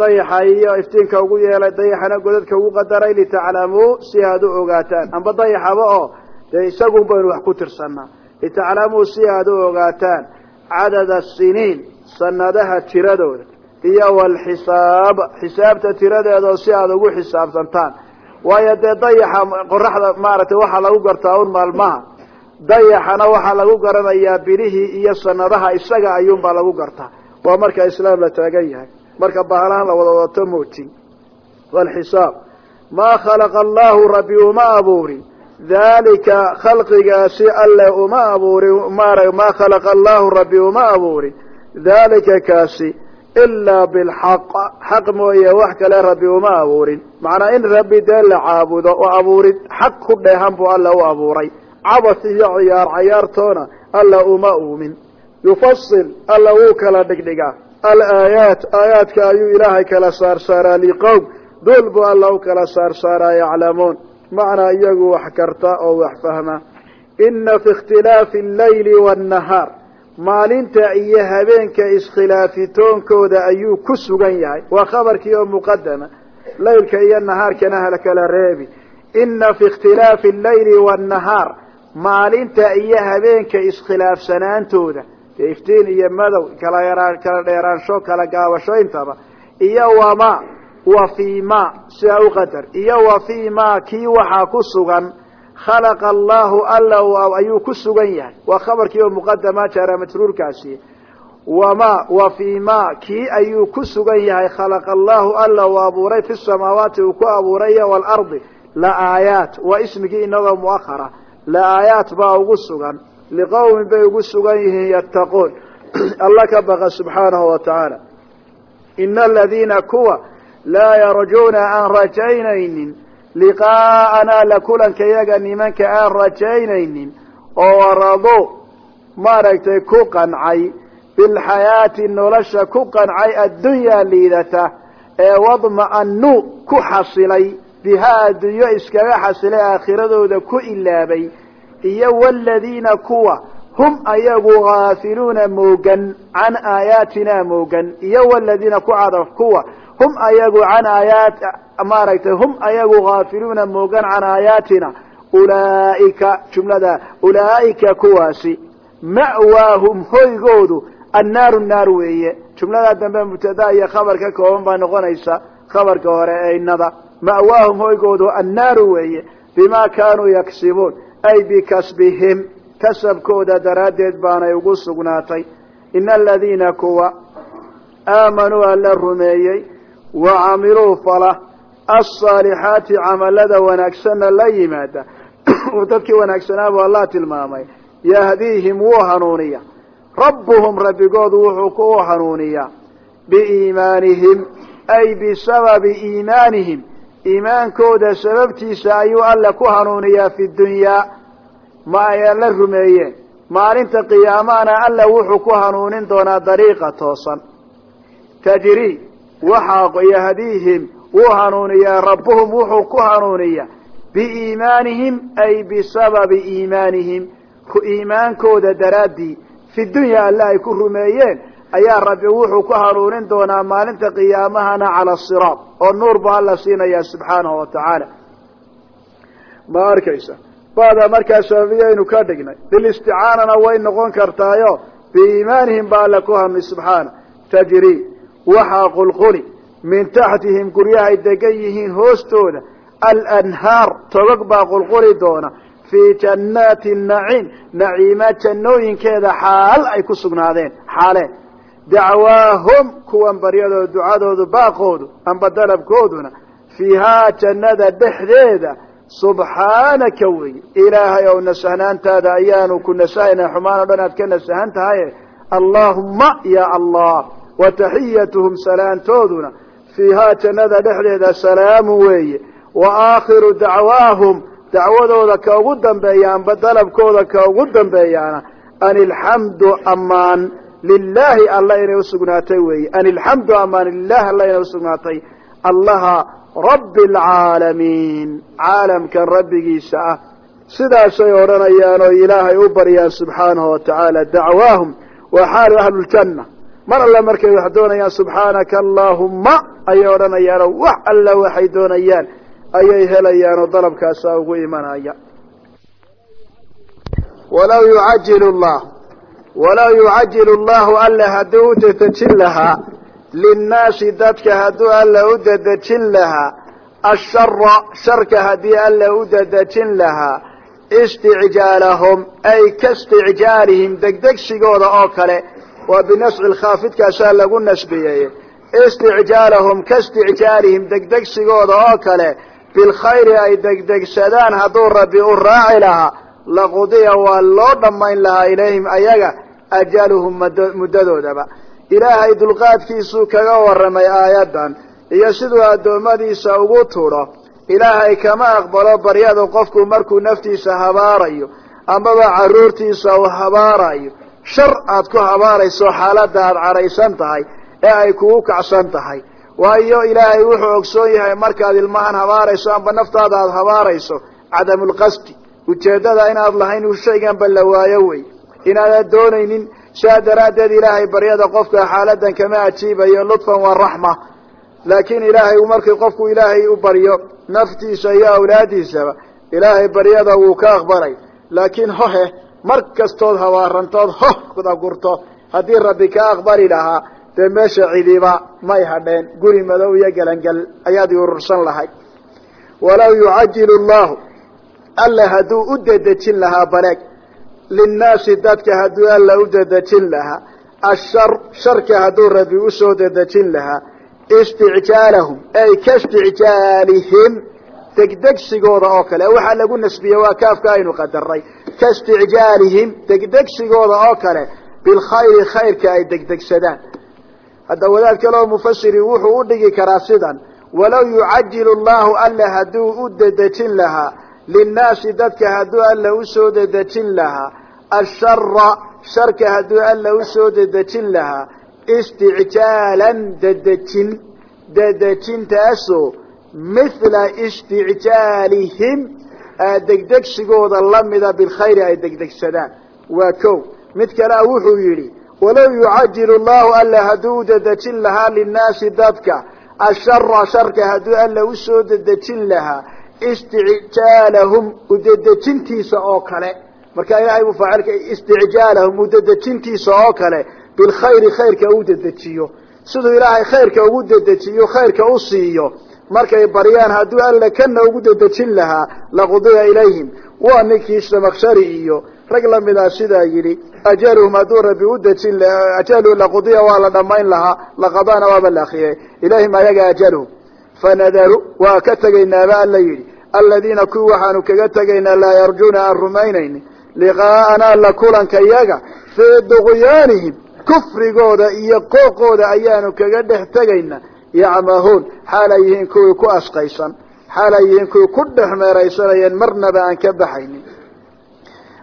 Dayaxa iyo iftiinka ugu yeelay dayaxana godadka ugu qadaray litaclamuu si aad u ogaataan. Amba dayaxaba oo dee isagun baynu wax ku tirsanaa litaclamuu si aad u ogaataan cadada siniin sanadaha tiradooda iyo walxisaab xisaabta tiradeeda si aada ugu xisaabtantaan waayo dee dayaxa qoraxda maaragtay waxaa lagu gartaa un maalmaha. Dayaxana waxaa lagu garanayaa bilihii iyo sanadaha isaga ayuunbaa lagu gartaa. Waa marka islaam la taagan yahay. Marka bahalahan la wada wadato khalaqa allahu rabbi uma abuurin dalika khalqigaasi alle uma abuurin maara maa khalaqa allahu rabbi uma abuurin dalika kaasi ilaa bilxaq xaq mooye wax kale rabbi uma abuurin. Macnaa in rabbi dee la caabudo oo abuurid xaq ku dheehan buu alla u abuuray. Cabas iyo ciyaar cayaartoona alla uma uumin. Yufasil alla wuu kala dhigdhigaa. Alaayaat aayaadka ayuu ilaahay kala saarsaaraa liqowm. Duul buu alla u kala saarsaaraa yaclamuun macnaa iyagu wax karta oo wax fahma. Ina fi ikhtilaafi allayli waannahaar maalinta iyo habeenka iskhilaafitoonkooda ayuu ku sugan yahay. Waa khabarkii oo muqadama laylka iyo nahaarkana halkala reebi. Ina fi ikhtilaafi allayli waannahaar maalinta iyo habeenka iskhilaafsanaantooda dee iftiin iyo madow kala yaraan kala dheeraansho kala gaabasho intaba iyo wama wa fii ma sidaa uqadar iyo wa fii kii waxaa ku sugan khalaqa allahu alla ayuu ku sugan yahay. Waa khabarkii oo muqadama jaara majruurkaasi wama wa fii ma kii ayuu ku sugan yahay khalaqa allahu alla uu abuuray fi samaawaati uu ku abuuray iyo waalardi la aayaat waa ismigii inagoo muahara la aayaat baa ugu sugan. Liqowmin bay ugu sugan yihiin yattaquun. [CLEARS THROAT] Alla ka baqa subxaanahu wa laa yarjuuna aan rajaynaynin liqaa'anaa la kulanka yaga nimanka aan rajaynaynin oo warado maaragtay ku qancay bilxayaati nolosha ku qancay addunyaa liidata ee wadma'anu ku xasilay bihaa addunyo iskaga xasilay aakhiradooda ku ilaabay iyo waladiina kuwa hum ayagu haafiluuna moogan can aayaatina moogan iyo waladiina ku cadaf kuwa hum ayagu can aayaat maaragtay hum ayagu haafiluuna moogan can aayaatina. Ulaaika jumlada ulaaika kuwaasi. Ma'waahum hoygoodu annaaru naar weeye. Jumladaa dambe mubtada iyo khabar ka kooban baa noqonaysa khabarka hore ee inada ma'waahum hoygoodu annaaru weeye. Bima kaanuu yaksibuun ay bikasbihim. Kasabkooda daraaddeed baanay ugu sugnaatay. Ina aladiina kuwa aamanuu alla rumeeyey wa camiluu fala alsaalixaati camalada wanaagsanna la yimaada dadkii wanaagsanaa buu allah tilmaamay yahdiihim wuu hanuuniya rabbuhum rabbigoodu wuxuu ku hanuuniyaa biiimaanihim ay bisababi iimaanihim iimaankooda sababtiisa ayuu alle ku hanuuniyaa fi dunyaa ma ay alla rumeeyeen maalinta qiyaamahana alla wuxuu ku hanuunin doonaa dariiqa toosan tajri waxaa yahdiihim wuu hanuuniyaa rabbuhum wuxuu ku hanuuniyaa biiimaanihim ay bisababi iimaanihim iimaankooda daraaddii fi dunya alle ay ku rumeeyeen ayaa rabbi wuxuu ku hanuunin doonaa maalinta qiyaamahana cala siraat oo nuur buu alla siinayaa subxaanahu wa tacaala ma arkaysa bada markaa sababiyaynu ka dhignay bilisticaanana way noqon kartaayo biiimaanihim baa alle ku hanuuni subxaana tajri waxaa qulquli min taxtihim guryahay degan yihiin hoostooda. Alanhaar togog baa qulquli doona. Fii jannaati naciim naciima jannooyinkeeda xaal ay ku sugnaadeen xaaleen. Dacwaahum kuwan baryadooda ducadoodu baaqoodu amba dalabkooduna fiihaa jannada dhexdeeda. Subxaanaka wey ilaahay ow nasahnaantaada ayaanu ku nasahayna xumaan o dhan aad ka nasahan tahaye. Allaahumma ya allah wa taxiyatuhum salaantooduna fiihaa jannada dhexdeeda salaamu weeye. Wa aakhiru dacwaahum dacwadooda ka ugu dambeeya amba dalabkooda ka ugu dambeeyaana an ilxamdu amaan lilaahi alla inay usugnaatay weeye. An ilxamdu amaan lilahi alla inay usugnaatay allaha rabbi alcaalamiin caalamkan rabbigiisa ah. Sidaasay odhanayaan oo ilaahay u baryaan subxaanahu watacaala dacwaahum. Waa xaalu ahluuljanna mar alle markay wax doonayaan subxaanaka allaahumma ayay odhanayaanoo wax alla waxay doonayaan ayay helayaanoo dalabkaasaa ugu imanaya. Walaw yucajilu llah walaw yucajilu llahu alla hadduu u dedejin lahaa linnaasi dadka hadduu alla u dedejin lahaa ashara sharka haddii alla u dedejin lahaa isticjaalahum ay ka isticjaalihim degdegsigooda oo kale waa binasci lkhaafidkaasaa lagu nasbiyeeye isticjaalahum ka isticjaalihim degdegsigooda oo kale. Bilkhayri ay degdegsadaan hadduu rabbi u raaci lahaa laqudiya waa loo dhammayn lahaa ilayhim ayaga ajaluhum muddadoodaba. Ilaahay dulqaadkiisuu kaga warramay aayaddan iyo siduu addoommadiisa ugu tudho ilaahay kama aqbalo baryada qofku markuu naftiisa habaarayo amaba carruurtiisa uu habaarayo shar aad ku habaarayso xaaladda aad cadhaysan tahay ee ay kugu kacsan tahay. Waayo ilaahay wuxuu ogsoon yahay markaad ilmahan habaarayso amba naftaada aad habaarayso cadamulqasdi ujeeddada inaad lahayn shayganba la waayo wey. Inaadan doonaynin saa daraaddeed ilaahay baryada qofka xaaladan kama ajiibayo lutfan wa raxma. Laakiin ilaahay markii qofku ilaahay u baryo naftiisa iyo awlaadiisaba ilaahay baryada wuu ka aqbalay. Laakiin hohe mar kastood habaarantood hoh dagurto haddii rabbi ka aqbali lahaa dee meesha cidiba may hadheen. Guri madow iyo gelangel ayaad urursan lahay walaw yucajilu llahu alla hadduu u dedejin lahaa baleeg linnaasi dadka hadduu alla u dedejin lahaa ashar sharka hadduu rabbi u soo dedejin lahaa isticjaalahum ay ka isticjaalihim degdegsigooda oo kale. Waxaa lagu nasbiyey waa kaafka aynu qadaray ka isticjaalihim degdegsigooda oo kale bilkhayri khayrka ay degdegsadaan. Hadda wadaad kale oo mufasiri wuxuu u dhigi karaa sidan walaw yucajilu llahu alla hadduu u dedejin lahaa linnaasi dadka hadduu alla u soo dedejin lahaa ashara sharka hadduu alla u soo dedejin lahaa isticjaalan dedejin dedejintaasoo mithla isticjaalihim degdegsigooda lamida bilkhayri ay degdegsadaan. Waa ko mid kalea wuxuu yidhi walaw yucajilu llahu alla hadduu u dedejin lahaa linnaasi dadka ashara sharka hadduu alla u soo dedejin lahaa isticjaalahum udedejintiisa oo kale. Marka ilahay buu faacilka isticjaalahum udedejintiisa oo kale bilkhayri khayrka u dedejiyo siduu ilaahay khayrka ugu dedejiyo khayrka u siiyo markay baryaan hadduu alla kana ugu dedejin lahaa laqudiya ilayhim. Waa ninkii samakshari iyo rag lamidaa sidaa yidhi ajaluhum hadduu rabbi u dejin ajalu laqudiya waa la dhammayn lahaa laqadana waaba la akriyay ilayhim ayaga ajaluhum. Fanadaru waa ka tegaynaaba alla yidhi aladiina kuwi waxaanu kaga tegaynaa laa yarjuuna aan rumaynayni liqaa'anaa la kulanka yaga fii duqyaanihim kufrigooda iyo qooqooda ayaanu kaga dhex tegaynaa yacmahuun xaalay yihiin kuwii ku asqaysan xaalay yihiin kuwii ku dhex meeraysanayeen marnaba aan ka baxaynin.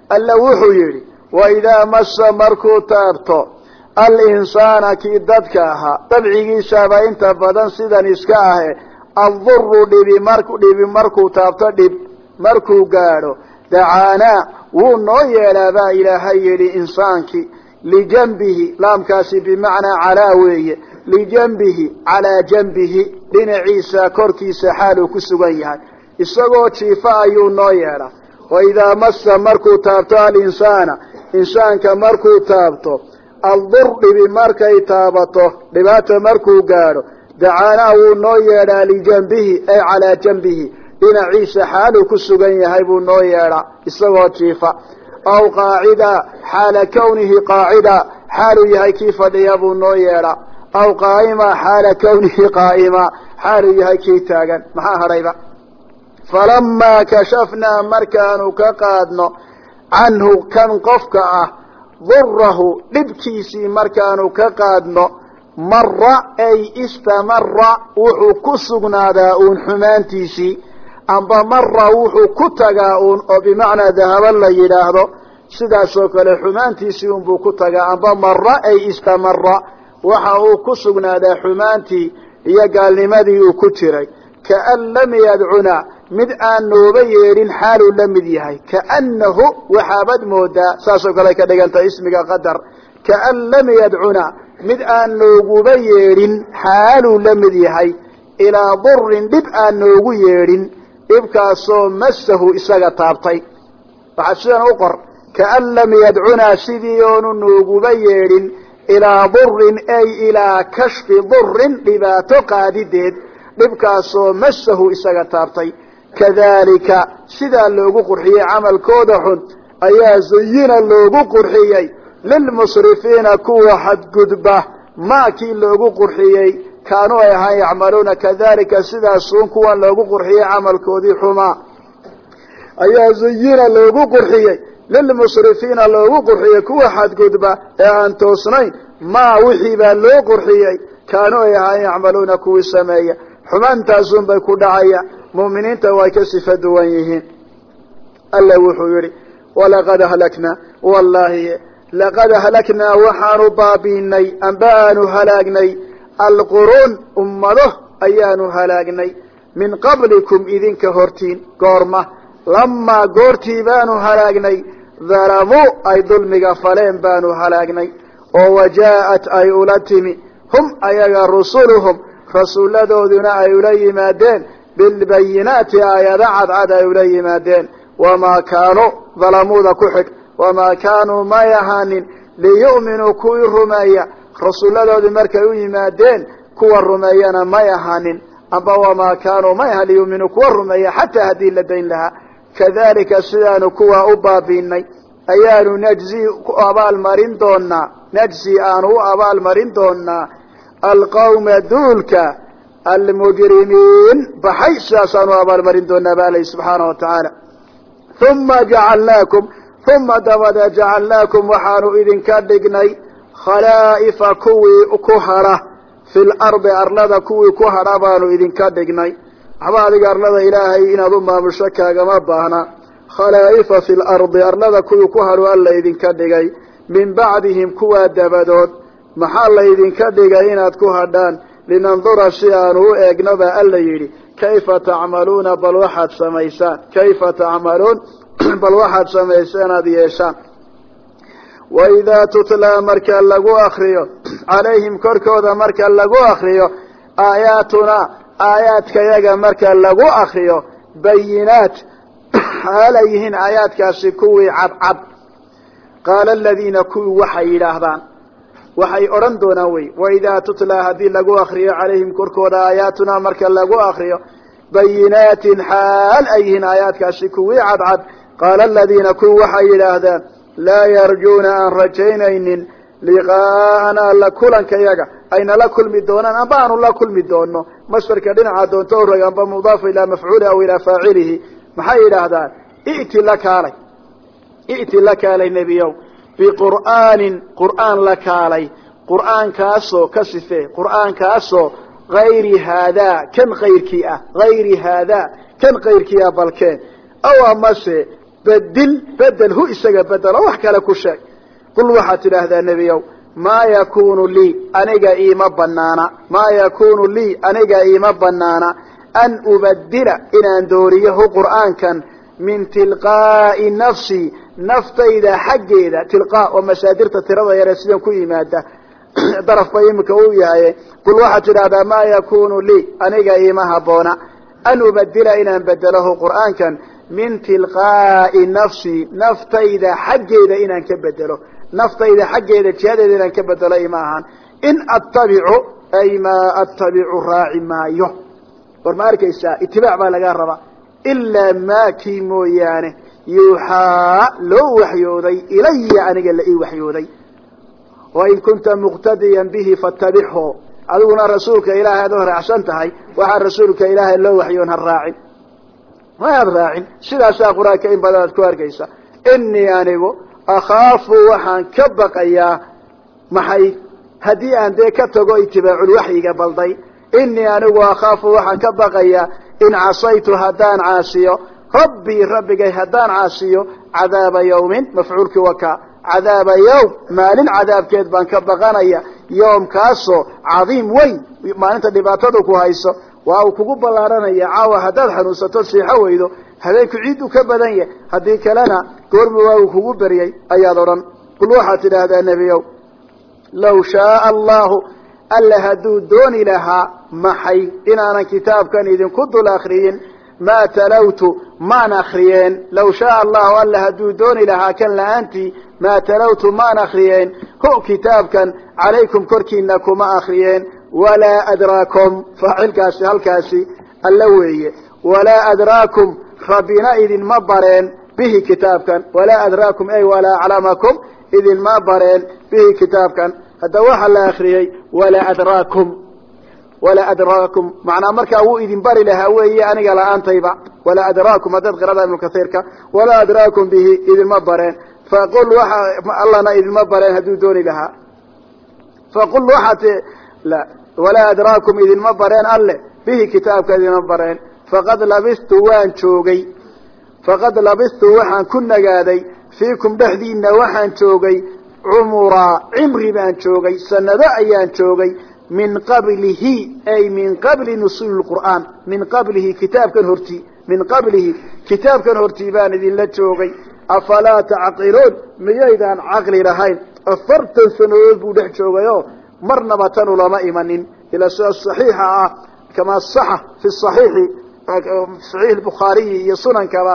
Alla wuxuu yidhi waidaa massa markuu taabto alinsaana kii dadka ahaa dabcigiisaaba inta badan sidan iska ahe adduru dhibi marku dhibi markuu taabto dhib markuu gaadho dacaanaa wuu noo yeelaa baa ilaahay yidhi insaankii lijanbihi laamkaasi bimacnaa calaa weeye lijanbihi calaa janbihi dhinaciisa korkiisa xaaluu ku sugan yahay. Isagoo jiifa ayuu noo yeedhaa waidaa massa markuu taabto alinsaana insaanka markuu taabto addur dhibi markay taabato dhibaata markuu gaadho dacaanaa wuu noo yeedhaa lijanbihi ay calaa janbihi dhinaciisa xaaluu ku sugan yahay buu noo yeedhaa isagoo jiifa. Aw qaacida xaala kawnihi qaacida xaaluu yahay kii fadhiya buu noo yeedhaa aw qaa'ima xaala kawnihi qaa'ima xaaluu yahay kii taagan maxaa hadhayba falamaa kashafnaa markaanu ka qaadno canhu kan qofka ah durahu dhibkiisii markaanu ka qaadno mara ay istamara wuxuu ku sugnaadaa uun xumaantiisii amba mara wuxuu ku tagaa uun oo bimacnaa dahaba la yidhaahdo sidaasoo kale xumaantiisii unbuu ku tagaa amba mara ay istamara waxa uu ku sugnaadaa xumaantii iyo gaalnimadii uu ku jiray. Kaan lam yadcuna mid aan nooba yeedhin xaaluu la mid yahay. Kaanahu waxaabad moodaa saasoo kale ka dhigantay ismiga qadar. Kaan lam yadcuna mid aan nooguba yeedhin xaaluu la mid yahay. Ilaa durin dhib aan noogu yeedhin dhibkaasoo masahu isaga taabtay. Waxaad sidan u qor. Kaan lam yadcunaa sidii oonu nooguba yeedhin ilaa durin ay ilaa kashfi durin dhibaato qaadideed dhibkaasoo masahu isaga taabtay. Kadalika sidaa loogu qurxiyey camalkooda xun ayaa zuyina loogu qurxiyey. Lilmusrifiina kuwa xadgudba maakii loogu qurxiyey? Kaanuu ay ahaan yacmaluuna kadalika sidaasuun kuwan loogu qurxiyey camalkoodii xumaa ayaa zuyina loogu qurxiyey lilmusrifiina loogu qurxiyey kuwa xadgudba ee aan toosnayn maa wixii baa loo qurxiyey kaanuu ay ahaan yacmaluuna kuwii sameeya xumaantaasun bay ku dhacaya mu'miniinta way ka sifa duwan yihiin alla wuxuu yidhi walaqad ahlaknaa wallahi laqad ahlaknaa waxaanu baabiinay amba aanu halaagnay alquruun ummado ayaanu halaagnay min qablikum idinka hortiin goorma lamaa goortii baanu halaagnay dalamuu ay dulmiga faleen baanu halaagnay oo wajaa'at ay ula timi. Hum ayaga rusuluhum rasuuladooduna ay ula yimaadeen. Bilbayinaati aayado cadcad ay ula yimaadeen. Wamaa kaanuu dalamuuda ku xidh wamaa kaanuu may ahaanin liyu'minuu kuwii rumeeya. Rasuuladoodii markay u yimaadeen kuwa rumeeyana may ahaanin amba wamaa kaanuu may aha liyu'minuu kuwa rumeeya xataa haddii la dayn lahaa kadalika sidaanu kuwa u baabiinay ayaanu najzi ku abaalmarin doonaa najzi aanu u abaalmarin doonaa alqawma duulka almujrimiin. Baxay sidaasaanu abaalmarin doonaa ba alay subxaana wa tacaala uma jacalnaakum. Uma dabada jacalnaakum waxaanu idinka dhignay khalaa'ifa kuwii ku hadha fi lardi arlada kuwii ku hadha baanu idinka dhignay waxba adiga arlada ilaahay inaad u maamusho kaagama baahna. Khalaa'ifa fi lardi arlada kuwii ku hadhu alla idinka dhigay. Min bacdihim kuwaa dabadood. Maxaa laydinka dhigay inaad ku hadhaan? Linandura si aanu u eegno baa alla yidhi kayfa tacmaluuna bal waxaad samaysaan? Kayfa tacmaluun? [CLEARS THROAT] Bal waxaad samaysaan aada yeeshaan? Waidaa tutlaa marka lagu akriyo [CLEARS THROAT] calayhim korkooda marka lagu akriyo aayaatunaa aayaadkayaga marka lagu akriyo bayinaat [COUGHS] xaalay yihiin aayaadkaasi kuwii cadcad. Qaala aladiina kuwii waxay yidhaahdaan waxay odhan doonaan wey waidaa tutlaa haddii lagu akriyo calayhim korkooda aayaatuna marka lagu akriyo bayinaatin xaal ay yihiin aayaadkaasi kuwii cadcad. Qaala aladiina kuwi waxay yidhaahdaan laa yarjuuna aan rajaynaynin liqaa'anaa la kulankayaga ayna la kulmi doonaan amba aanu la kulmi doono masdarka dhinaca doonto orag amba mudaafu ilaa mafcuuli aw ilaa faacilihi maxay yidhaahdaan? I'ti la kaalay. I'ti la kaalay nebiyow. Biqur'aanin qur'aan la kaalay. Qur'aankaasoo ka sifee qur'aankaasoo hayri haadaa kan kayrkii ah hayri haadaa kan kayrkii ah balkeen. Aw amase bedil bedel hu isaga bedelo wax kale ku sheeg. Qul waxaad tidhaahdaa nebiyow maa yakunu lii aniga iima banaana maa yakunu lii aniga iima banaana an ubadila inaan dooriyo hu qur'aankan min tilqaa'i nafsi naftayda xaggeeda tilqaa oo masaadirta tirada yare sidan ku yimaada. [CLEARS THROAT] Daraf bay iminka u yahay qul waxaad tidhaahdaa maa yakunu lii aniga iima haboona an ubadila inaan bedelahu qur'aankan min tilqaa'i nafsi naftayda xaggeeda inaan ka bedelo naftayda xaggeeda jihadeeda inaan ka bedelo ima ahaan in attabicu ay maa attabicu raaci maayo. War ma arkaysaa itibaac baa lagaa rabaa. Ilaa maakii mooyaane yuuxaa loo waxyooday ilaya aniga la ii waxyooday. Wain kunta muqtadiyan bihi fatabixhu adiguna rasuulka ilaahay ad raacsan tahay waxaa rasuulka ilaahay loo waxyoon ha raacin. Ma aad raacin? Sidaasaa qur'aanka in akhaafu waxaan ka baqayaa maxay haddii aan dee ka tago itibaaculwaxyiga balday inii anigu akhaafu waxaan ka baqayaa in casaytu haddaan caasiyo rabbii rabbigay haddaan caasiyo cadaaba yawmin mafcuulkii wakaa cadaaba yawm maalin cadaabkeed baan ka baqanaya yoomkaasoo cadiim weyn maalinta dhibaatada ku hayso waa uu kugu ballaaranaya caawa haddaad xanuunsato siixo weydo habeenku ciidduu ka badan yahay haddii kalena goorma waa uu kugu beryay ayaad odhan. Qul waxaad tidhaahdaa nebiyow law shaaa allahu alla hadduu dooni lahaa maxay inaanan kitaabkan idinku dul akriyin maa talawtu maan akriyeen law shaaa allahu alla hadduu dooni lahaa kan la'aantii maa talawtu maan akriyeen ho kitaabkan calaykum korkiina kuma akriyeen walaa adraakum faacilkaasi halkaasi alla weeye walaa adraakum rabbina idinma bareen bihi kitaabkan walaa adraakum ay walaa aclamakum idinma bareen bihi kitaabkan. Hadda waxaa la akriyey walaa adraakum walaa adraakum macnaa markaa wuu idin bari lahaa weeye aniga la'aantayba. Walaa adraakum haddaad qirada ibnu kasiirka walaa adraakum bihi idinma bareen. Faqul waxa allana idinma bareen hadduu dooni lahaa. Faqul waxaad walaa adraakum idinma bareen alle bihi kitaabka idinma bareen. Faqad labistu waan joogay. Faqad labistu waxaan ku nagaaday. Fiikum dhexdiina waxaan joogay. Cumuraa cimri baan joogay. Sanado ayaan joogay. Min qablihi ay min qabli nusuuli qur'aan. Min qablihi kitaabkan hortii. Min qablihi kitaabkan hortii baan idinla joogay. Afalaa tacqiluun miyaydaan caqli lahayn? Afartan sanadood buu dhex joogayo marnaba tan ulama imanin ila sida saxiixa ah kamaa saxa fi saxiixi saxiix bukhaariyi iyo sunankaba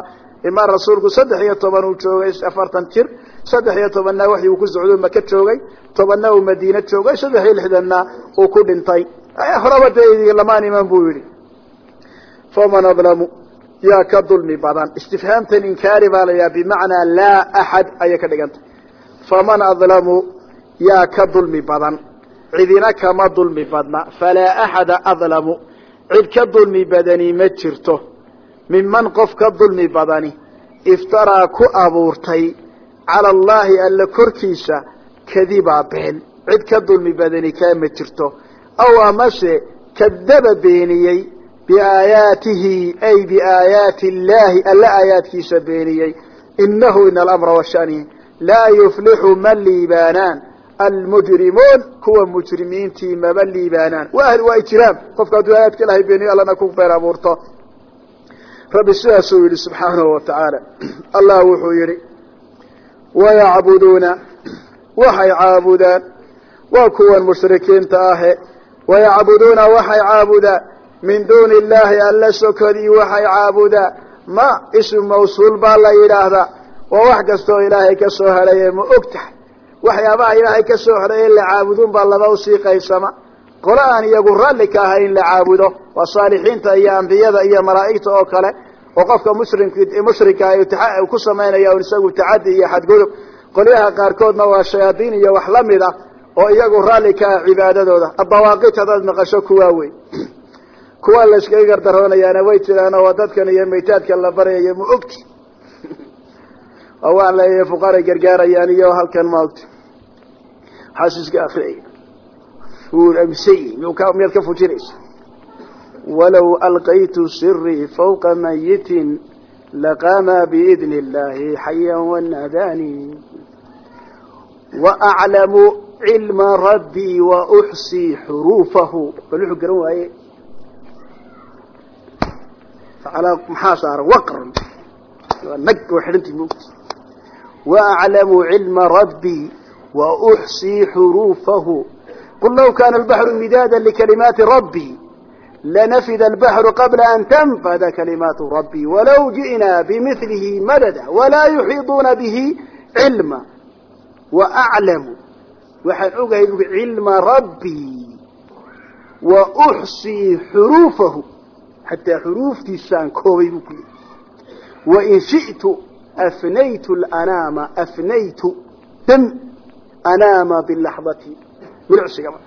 imaa rasuulku saddex iyo toban uu joogay afartan jir saddex iyo tobanna waxi uu ku socdo maka joogay. Tobanna uu madiine joogay saddex iyo lixdanna uu ku dhintay. Horaba dee lamaan iman buu yidhi. Faman adlamu yaa ka dulmi badan. Istifhaamtan inkaari baa layaa bimacnaa laa axad ayay ka dhigantay. Faman adlamu yaa ka dulmi badan cidina kama dulmi badna falaa axada adlamu. Cid ka dulmi badani ma jirto. Minman qof ka dulmi badani iftaraa ku abuurtay cala allahi alla korkiisa kadibaa been. Cid ka dulmi badani kaama jirto. Aw amase kadaba beeniyey biaayaatihi ay biaayaati illaahi alla aayaadkiisa beeniyey. Inahu ina alamra washani laa yuflixu ma liibaanaan almujrimuun kuwa mujrimiintii maba liibaanaan wa ahli waa ijraam qofka hadduu aayaadka ilahay beeniyo allana ku been abuurto rabbi sidaasuu yidhi subxaanahu wa tacaala allah wuxuu yidhi wayacbuduuna waxay caabudaan waa kuwan mushrikiinta ahe wayacbuduuna waxay caabudaan min duuni illaahi alla sokodii waxay caabudaan ma ismu mawsuul baa la yidhaahdaa waa wax kastaoo ilaahay ka soo hadhaye ma og tahay waxyaabaha ilaahay ka soo in la caabuduun baa laba u sii qaybsama. Qole iyagu ralli ka ahay in la caabudo waa saalixiinta iyo ambiyada iyo malaa'igta oo kale oo qofka musrim mushrika ku samaynaya un isagu tacadi iyo xadgudub. Qolyaha qaarkoodna waa shayaadiin iyo wax la mid ah oo iyagu raalli ka ah cibaadadooda. Adawaaqit hadaad maqasho kuwaa wey [CLEARS THROAT] kuwa la gardaroonayaana way jiraano waa dadkan iyo maytaadkan la baryayo ma ogti? Oo waan leeyahay fuqaray gargaarayaan iyo halkan ma ogti waxaas iska akriyaya amsay miyaad ka fujinaysa walow alqaytu sirii fawqa mayitin laqama biidn illahi xayan wanadani waaclamu cilma rabbii wauxsii xuruufahu bal wuxuu garan waaye maxaa saaran waqran nag oo xidhantii moogti waaclamu cilma rabbii wauxsii xuruufahu qul law kana albaxru midaada likalimaati rabbii lanafida albaxru qabla an tanfada kalimaatu rabbii walaw ji'naa bimilihi madada walaa yuxiiduuna bihi cilma waaclamu waxaan ogahay buui cilma rabbii wa uxsii xuruufahu xataa xuruuftiisaan koobay buu ku yidhi wain shi'tu anaama bilaxdati milcsigaba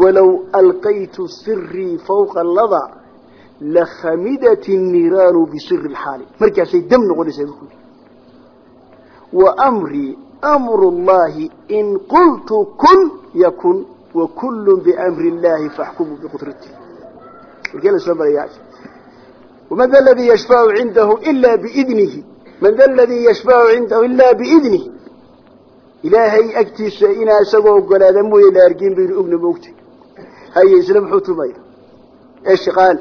walow alqaytu sirii fawqa lada lakhamidat الniiraanu bisiri اlxaali markaasay dam noqonaysaa buu ku yidhi wamrii amru اllahi in qultu kun yakun wakulu bamri اllahi faxkumuu biqudrati halkee la soo maraya man da ladii yashfacu cindahu ila biidnihi man da ladii yashfacu cindahu ila biidnihi ilaahay agtiisa inaa isagoo ogolaada mooye la argin baynu ogna moogtay haye isla muxuu tumaya eesh qaal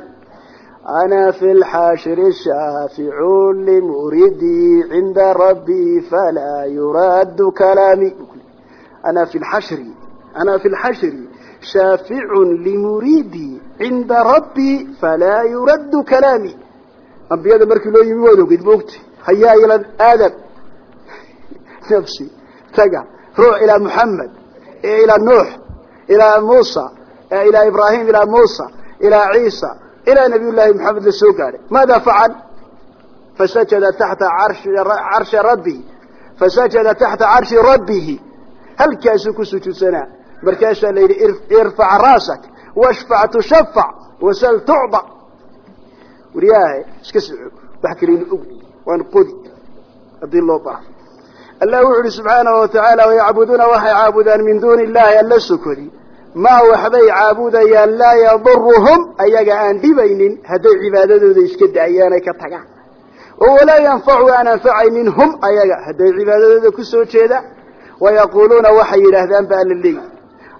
ana fi lxashri shaaficu limuridii cinda rabbii falaa yuraadu kalaami. Ana fi lxashri ana fi lxashri shaaficun limuridii cinda rabbii falaa yuraddu kalaami. Ambiyada markii loo yimi waad oged moogtay hayaa ila [LAUGHS] taga ruux ilaa muxamed ilaa nuux ilaa muusa ilaa ibrahim ilaa muusa ilaa ciisa ilaa nabiy llaahi maxamed la soo gaadhay maada facal fasajada taxta carshi rabbihi fasajada taxta carshi rabbihi. Halkaasuu ku sujuudsanaa. Markaasaa la yidhi irfac raasak washfac tushafac wasal tucda. Wariyaahe iska soco wax kaleynu ogni waan qodi haddii loo baahdo allah wuxu uhi subxaanahu watacaala wayacbuduuna waxay caabudaan min duuni illahi alla sokodi maa waxbay caabudayaan laa yaduruhum ayaga aan dhibaynin hadday cibaadadooda iska da'ayaanay ka tagaan. Oo walaa yanfacu aan anfacaynin hum ayaga hadday cibaadadooda ku soo jeedaan wayaquuluuna waxay yidhaahdaan ba alla leeyi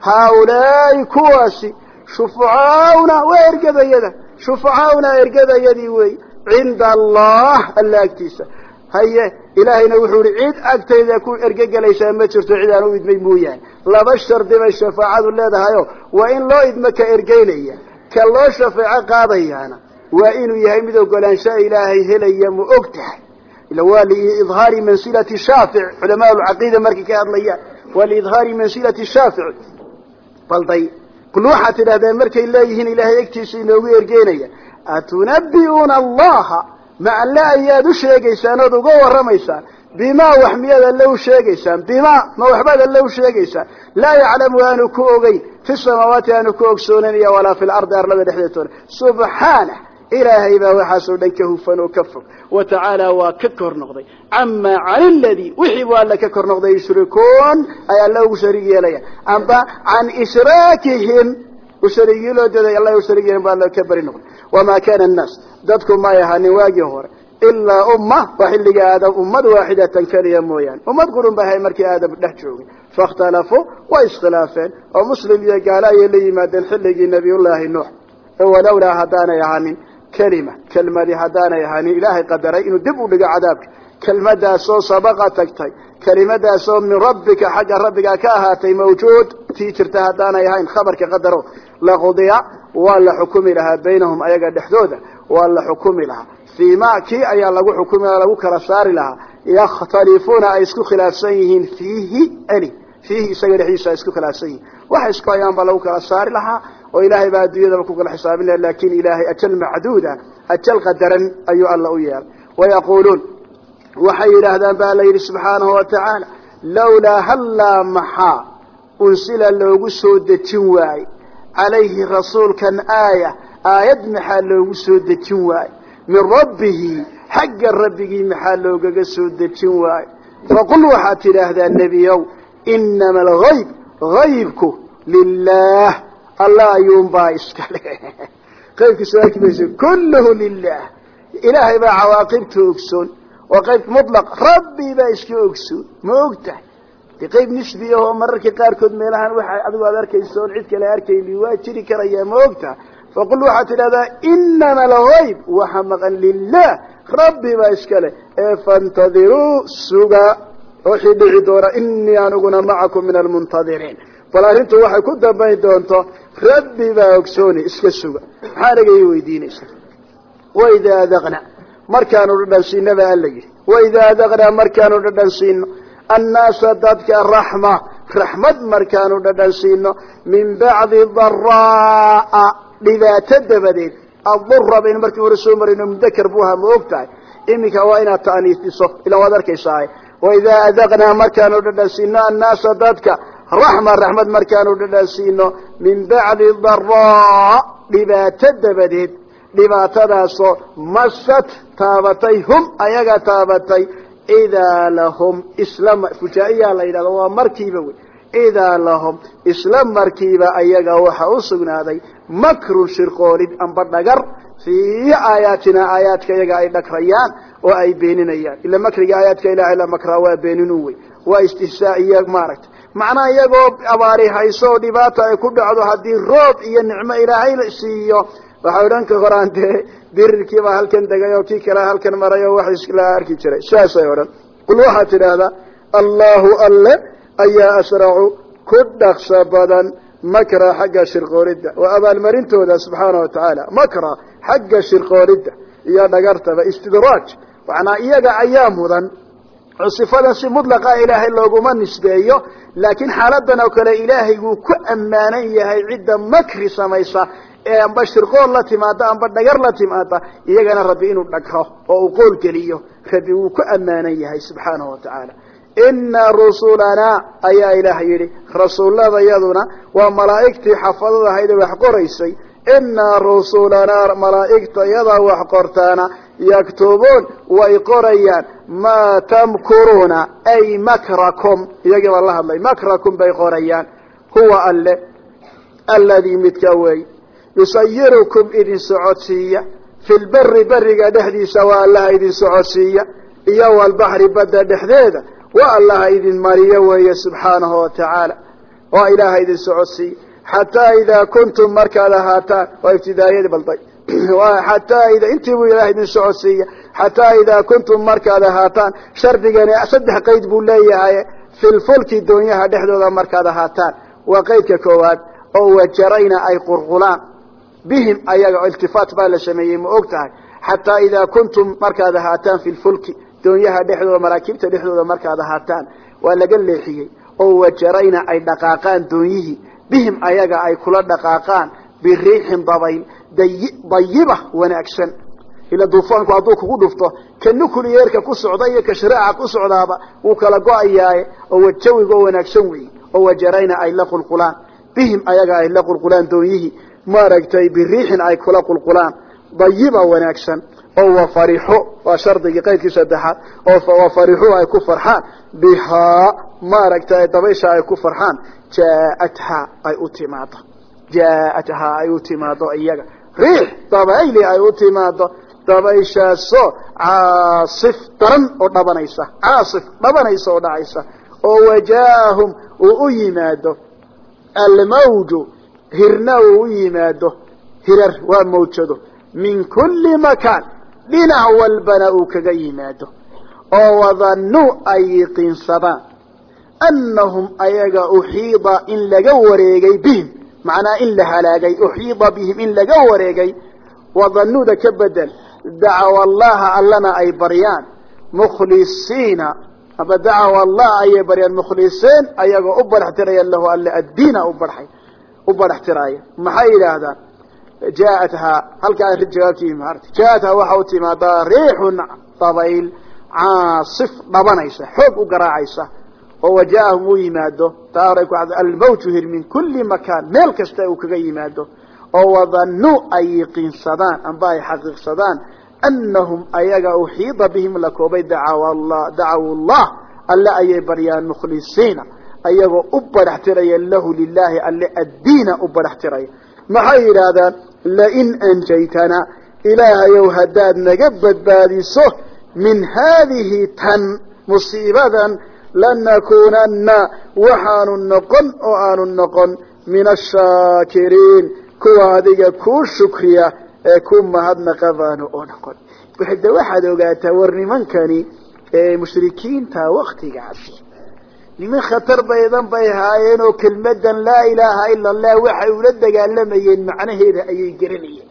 haaulaa'i kuwaasi shufacauna waa ergadayada shufacauna ergadayadii wey cinda allah alla agtiisa haye ilaahayna wuxuu ihi cid agtayda ku ergegelaysaa ma jirto cid aan u idmay mooyaane. Laba shardi bay shafaacadu leedahayo waa in loo idmo ka ergeynaya ka loo shafeeco qaadayaana waa inuu yahay mid ogolaanshaha ilaahay helaya ma og tahay. Ila waa liidhaari mansilati shaafic culamaa lcaqiida markay ka hadlayaan waa liidhaari mansilati shaafic. Balday kul waxaad tidhahdeen markay leeyihiin ilaahay egtiisa inoogu ergeynaya atunabi'uuna allaha ma alle ayaad u sheegaysaan ood uga warramaysaan. Bimaa wax miyaad alle u sheegaysaan? Bimaa ma waxbaad alle u sheegaysaan? Laa yaclamu aanu ku ogeyn. Fi samaawaati aanu ku ogsoonaynaya walaa fi lardi arlada dhexdeetoona subxaanah ilaahay baa waxaasoo dhan ka hufan oo ka fog. Wa tacaala waa ka kor noqday. Camaa cani ladii wixii buu alle ka kor noqday yushrikuun ay alle ugu shariig yeelayaan amba can ishraakihim ushariigiiloodeeda alla u shariig yeelen ba alle ka beri noqday wamaa kana annaas dadku may ahaanin waagii hore ilaa umma waa xilliga aadam ummad waaxidatan keliya mooyaane. Ummad qurun bay ahay markii aadam dhex joogay. Faاkhtalafuu way iskhilaafeen oo muslim iyo gaalo ayay la yimaadeen xilligii nabiyullaahi nuux. Walowlaa haddaanay ahaanin kelima kelmadi haddaanay ahaanin ilaahay qadaray inuu dib u dhigo cadaabka. Kelmadaasoo sabaqa tagtay kelimadaasoo min rabbika xagga rabbiga ka ahaatay mawjuud tii jirta haddaanay ahayn khabarka qadaro laqudiya waa la xukumi lahaa baynahum ayaga dhexdooda waa la xukumi lahaa. Fii ma kii ayaa lagu xukumi lagu kala saari lahaa. Yakhtalifuuna ay isku khilaafsan yihiin fiihi eli. Fiihi isaga dhexdiisa ay isku khilaafsan yihiin. Waxa isku hayaan baa lagu kala saari lahaa oo ilaahay baa adduunyadaba ku kala xisaabin laha laakiin ilaahay ajal macduuda ajal qadaran ayuu alla u yeelay. Wayaquuluun waxay yidhaahdaan ba alla yidhi subxaanahu watacaala lawlaa hallaa maxaa unsila loogu soo dejin waaye calayhi rasuulkan aaya aayad maxaa loogu soo dejin waaye min rabbihi xagga rabbigii maxaa loogaga soo dejin waaye faqul waxaad tidhaahdaa nebiyow inama algayb haybku lilah allah ayuunbaa iskale qaybka [LAUGHS] soo arki mayso kulluhu lilah ilaahay baa cawaaqibta ogsoon waa qayb mutlaq. Rabbi baa iska ogsoon ma og tahay de qayb nisbi ahoo mararka qaarkood meelahan waxa adigu aad arkayso oon cid kale arkayni waa jiri karaya ma og tahay faqul waxaad tidhahdaa inama algayb waxa maqan lilah rabbi baa iskale ee faintadiruu suga. Wixii dhici doona inii aniguna macakum min almuntadiriin bal arrintu waxay ku dambayn doonto rabbi baa ogsooni iska suga. Maxaa nagay weydiinaysa? Waidaa adaqna markaanu dhadhan siino ba alla yidhi waidaa adaqnaa markaanu dhadhan siino. Annaasa dadka raxma raxmad markaanu dhadhan siino. Min bacdi daraa dhibaato dabadeed. Adura baynu markii hore soo marayno mudakar buu ahaa ma og tahay. Iminka waa inaad ta'niisiso ilaa waad arkaysaa waidaa adaqnaa markaanu dhadhan siino annaasa dadka raxma raxmad markaanu dhadhan siino. Min bacdi daraa dhibaato dabadeed dhibaatadaasoo masad taabatay hum ayaga taabatay idaa lahum isla fujaa-iyaa la yidhahdo waa markiiba wey. Idaa lahum isla markiiba ayaga waxa u sugnaaday makrun shirqoolid amba dhagar fii aayaatina aayaadka iyaga ay dhagrayaan oo ay beeninayaan. Ila makriga aayaadka ilahay la makraa waa beeninu wey. Waa istihsaa iyo maaragtay. Macnaha iyagoo abaari hayso oo dhibaata ay ku dhacdo haddii roob iyo nicmo ilaahay siiyo waxay odhan ka horaan dee birirkiibaa halkan degay oo kii kale halkan maray oo wax iskala arki jiray. Saasay odhan qul waxaad tidhaahdaa allahu alle ayaa asracu ku dhaqso badan makra xagga shirqoolidda waa abaalmarintooda subxaana wa makra xagga shirqoolidda iyo dhagartaba istidraaj. Macnaa iyaga ayaa mudan. Sifadan si mudlaqa ilaahay looguma nisbeeyo laakiin xaaladan oo kale ilaahay wuu ku ammaanan yahay cidda makri samaysa ee amba shirqool la timaada amba dhagar la timaada iyagana rabbi inuu dhagro oo uu qool geliyo. Rabbi wuu ku ammaanan yahay subxaanahu wa tacaala ina rusulanaa ayaa ilaah yidhi rasuulladayaduna waa malaa'igtii xafadada ahayd ee wax qoraysay. Inaa rusulanaa malaa'igtayada wax qortaana yaktubuun way qorayaan. Maa tamkuruuna ay makrakum iyagii baa la hadlay makrakum bay qorayaan. Huwa alle alladii midka weey yusayirukum idin socodsiiya. Fi lberi beriga dhexdiisa waa allaha idin socodsiiya. Iyo walbaxri badda dhexdeeda waa allaha idin mariyo weeye subxaanahu wa tacaala waa ilaaha idin socodsiiya. Xataa idaa kuntum markaad ahaataan waa ibtidaayadii balday [CLEARS THROAT] xataa intii buu ilaah idin socodsiiya. Xataa idaa kuntum markaad ahaataan shardigani saddex qayd buu leeyahay. Fi lfulki doonyaha dhexdooda markaad ahaataan. Waa qaydka koowaad oo wajarayna ay qurqulaan bihim ayaga iltifaat baa la sameeyey ma og tahay xataa idaa kuntum markaad ahaataan fi lfulki doonyaha dhexdooda maraakiibta dhexdooda markaad ahaataan waa laga leexiyey. Oo wajarayna ay dhaqaaqaan doonyihii bihim ayaga ay kula dhaqaaqaan biriixin dabayl dayiba wanaagsan. Ila duufaanku hadduu kugu dhufto ka nucleerka ku socda iyo ka shiraaca ku socdaaba wuu kala go'ayaaye oo jawiga oo wanaagsan weeye. Oo wajarayna ay la maaragtay biriixin ay kula qulqulaan dayiba wanaagsan oo wafarixo waa shardigii qaydkii saddexaad oo wafarixu ay ku farxaan bihaa maaragtay dabaysha ay ku farxaan jaaathaa ay u timaado jaaathaa ay u timaado iyaga. Riix dabayli ay u timaado dabayshaasoo caasif daran oo dhabanaysa caasif dhabanaysa oo dhacaysa oo wajaahum uu u yimaado almawju hirna uu u yimaado hirar waa mawjado. Min kulli makaan dhinac walbana uu kaga yimaado. Oo wadannuu ay yiqiinsadaan annahum ayaga uxiida in laga wareegay bihim. Macnaa in la halaagay uxiida bihim in laga wareegay wadanuuda ka bedel. Dacaw allaha allana ay baryaan mukhlisiina. Aba dacaw allah ayay baryaan mukhlisiin ayagoo u barax tiraya lahu alle addiina ubaay u barax tiraaya maxay yidhaahdaan jaaathaa halkaa jawaabtii maarta jaaathaa waxa u timaadaa riixun dabayl caasif dhabanaysa xoog u garaacaysa oo wajaahum uu yimaado taa ku ad almawju hir min kulli makaan meel kasta uu kaga yimaado oo wadannuu ay yiqiinsadaan amba ay xaqiiqsadaan annahum ayaga uxiida bihim la koobay dacaw allah alle ayay baryaan mukhlisiina ayagoo u barax tiraya lahu lilaahi alle addiina u tiraya maxay yidhaahdaan? Lain anjaytana ilaahayow haddaad naga badbaadiso min haadihi tan musiibadan lanakuunanna waxaanu noqon oo aanu noqon min ashaakiriin kuwa adiga kuu shukriya ee ku mahadnaqa baanu oo noqon. De waxaad ogaataa war nimankani mushrikiinta waktigaasi niman khatar baydan bay haayeen oo kelmadan laa ilaaha ila allah waxay ula dagaalamayeen macnaheeda ayay garanayeen.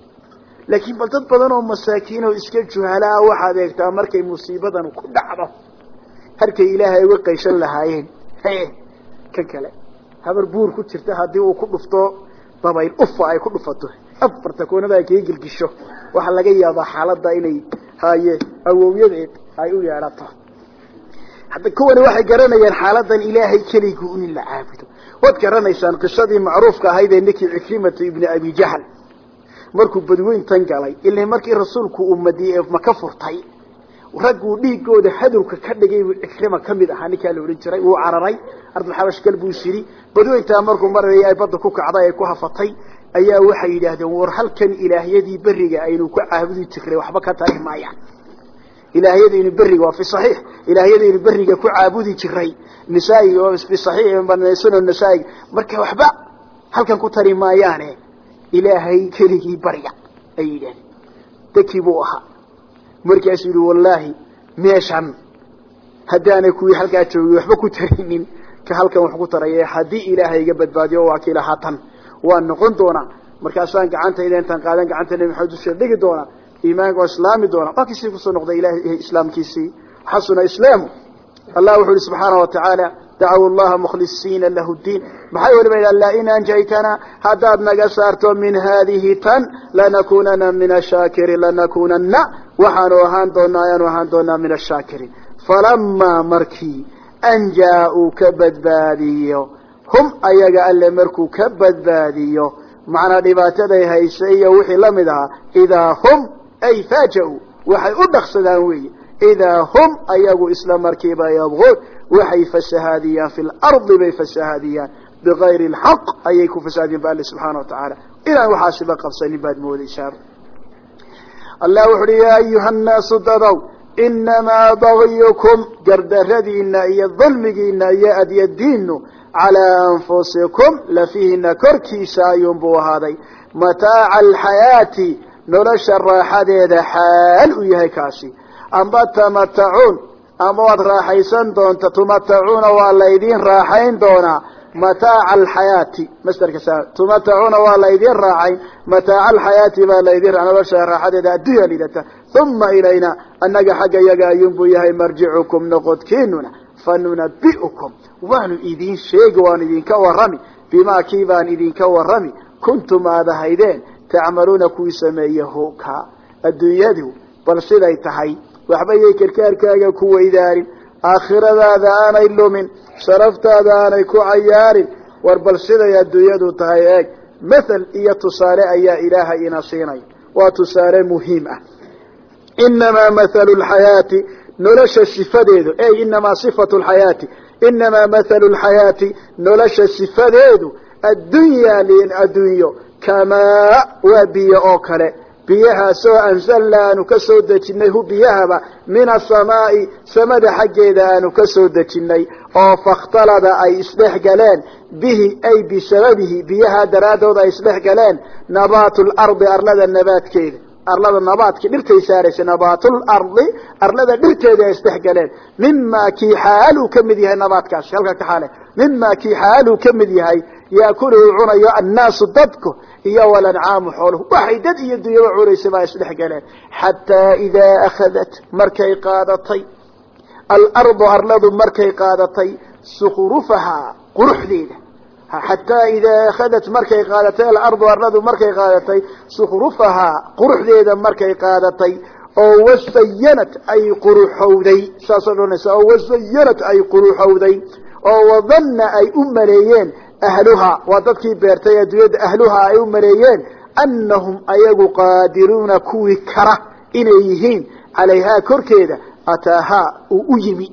Laakiin bal dad badan oo masaakiin oo iska juhalaa waxaad eegtaa markay musiibadan ku dhacdo harkay ilaahay uga qayshan lahaayeen. Kan kale. Habar buur ku jirta haddii uu ku dhufto dabayl ufa ay ku dhufato. Afarta koonada ay kaga gelgisho waxaa laga yaabaa xaaladda inay haye awowyadeed ay u yeedhato hadda kuwani waxay garanayaan xaaladan ilaahay keligu in la caabudo. Waad garanaysaan qisadii macruufka ahayd ee ninkii cikrimatu ibni abi jahl. Markuu badweyntan galay ila markii rasuulku uu madiye maka furtay ragguu dhiigooda hadowka ka dhigay buu cikrima ka mid ahaa. Ninkaa la odhan jiray wuu cararay ardulxabash gal buu siri badweyntaa markuu marayay ay badda ku kacday ay ku hafatay ayaa waxay yidhaahdeen war halkan ilaahyadii beriga aynu ku caabudi jirnay waxba ka tari maayaan ilaahyadaynu beriga waa fi saxiix. Ilaahyadaynu beriga ku caabudi jiray. Nisaa-iga oo fi saxiix sunan nasaa-iga marka waxba halkan ku tari maayaane ilaahay keligii barya ay yidhahdeen dakii buu ahaa. Markaasuu yihi wallaahi meeshan haddaana kuwii halkaa joogay waxba ku taraynin ka halkan wax ku taraya haddii ilaahay iga badbaadiyo waa kiila haatan waa noqon doonaa markaasaan gacantayda intaan qaadan gacanta nebi maxamed dusha dhigi doonaa iimaanka oo islaami doona waa kiisii ku soo noqday ilahay islaamkiisii. Xasuna islaamu. Allah wuxu uhi subxaana wa tacaala dacaw llaha mukhlisiina lahu diin. Maxay waliba idha lain anjaytana haddaad naga saarto min haadihi tan lanakunana min ashaakiriin lanakunana waxaanu ahaan doonaa ayaanu ahaan doonaa min ashaakiriin. Falamaa markii anjaa uu ka badbaadiyo hum ayaga alle markuu ka badbaadiyo macnaa dhibaataday hayse iyo ay faaja-uu waxay u dhaqsadaan weeye idaa hum ayagu isla markiiba yabquun waxay fasahaadiyaan fi lardi bay fasahaadiyaan bigayri alxaq ayay ku fasahaadiyaan ba alle subxaana wa tacaala. Inaan waxaasiba qabsanin baad moodaysaa allah wuxu uhi yaa ayuha nnaasu dadow inamaa bagyukum gardaradiina iyo dulmigiina iyo adyadiinu calaa anfusikum lafihiina korkiisa ayuunbuu ahaaday. Mataaca alxayaati nolosha raaxadeeda xaal u yahay kaasi. Amba tamatacuun ama waad raaxaysan doonta tumatacuuna waa laydin raaxayn doonaa mataaca alxayaati masderka tumatacuuna waa laydin raaxayn mataaca alxayaati baa laydin nolosha raaxadeeda addunya lidata uma ilayna annaga xagga yaga ayuunbuu yahay marjicukum noqodkiinuna fanunabi'ukum waanu idin sheegi waanu idinka warrami bimaa kii baan idinka warrami kuntum aad ahaydeen tacmaluuna kuwii sameeye hoka adduunyadu bal siday tahay waxba yay karkaarkaaga ku weydaarin aakhiradaada aanay lumin sharaftaada aanay ku cayaarin war bal siday adduunyadu tahay eeg mathal iyo tusaale ayaa ilaahay ina siinaya waa tusaale muhiim ah inamaa mathalu lxayaati nolosha sifadeedu ey inamaa sifatu lxayaati inamaa mathalu lxayaati nolosha sifadeedu addunyaa addunyo kamaa waa biyo oo kale. Biyahaasoo anzalna aanu ka soo dejinnay hu biyahaba min asamaa'i samada xaggeeda aanu ka soo dejinnay oo fakhtalada ay isdhex galeen bihi ay bisababihi biyaha daraaddood ay isdhex galeen. Nabaatu lardi arlada nabaadkeeda. Arlada nabaadka dhirtay saaraysa nabaatul ardi arlada dhirteeda ay isdhex galeen. Mimaa kii xaaluu ka mid yahay nabaadkaasi halka ka mimaa kii xaaluu ka mid yahay yaakuluhu cunayo annaasu dadku iyo walancaamu xooluhu. Waxay dad iyo dunyaba cunaysa baa isdhex galeen. Xataa idaa akhadat markay qaadatay. Alardu arladu markay qaadatay sukhrufahaa quruxdeeda. Xataa idaa akhadat markay qaadatay. Alardu arladu markay qaadatay sukhrufahaa quruxdeeda markay qaadatay. Oo wasayanat ay quruxowday. Saasoo dhanaysa oo wasayanat ay quruxowday. Oo wadanna ay u maleeyeen ahluhaa waa dadkii beertay adduunyada ahluhaa ay u maleeyeen annahum ayagu qaadiruuna kuwii kara inay yihiin calayhaa korkeeda ataahaa uu u yimi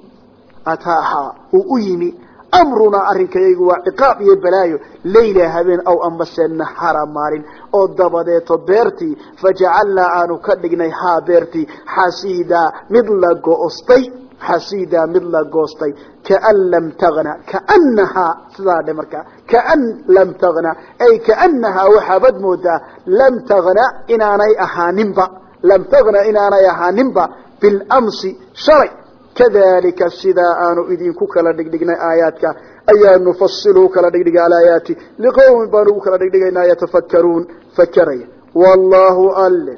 ataahaa uu u yimi. Amrunaa arrinkayagu waa ciqaab iyo balaayo layla habeen aw ambase nahara maalin oo dabadeeto beertii fajacalnaa aanu ka dhignay haa beertii xasiidaa mid la go'ostay xasiidaa mid la goostay kaan lam tagna kaanahaa sidaa dhe markaa kaan lam tagna ay kaanahaa waxaabad moodaa lam tagna inaanay ahaaninba lam tagna inaanay ahaaninba bilamsi shalay. Kadalika sidaa aanu idinku kala dhigdhignay aayaadka ayaa nufasilu kala dhigdhigay alaayaati liqowmin baanu ugu kala dhigdhigaynaa yatafakkaruun fakeraya wallahu alle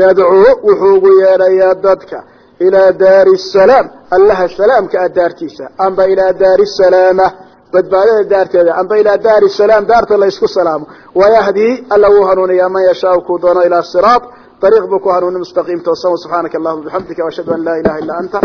yadcuu wuxuu ugu yeedhayaa dadka ilaa daari salaam allaha salaamka a daartiisa amba ilaa daari salaama badbaadada daarteeda amba ilaa daari salaam daarta la salaamo wayahdii alla wuu hanuuniyaa man yashaau kuu doono ilaa siraat ariiq buu ku hanuuni mustaqiim toosan subxaanaka allahuma bixamdika ashhadu an laa ilaha illaa anta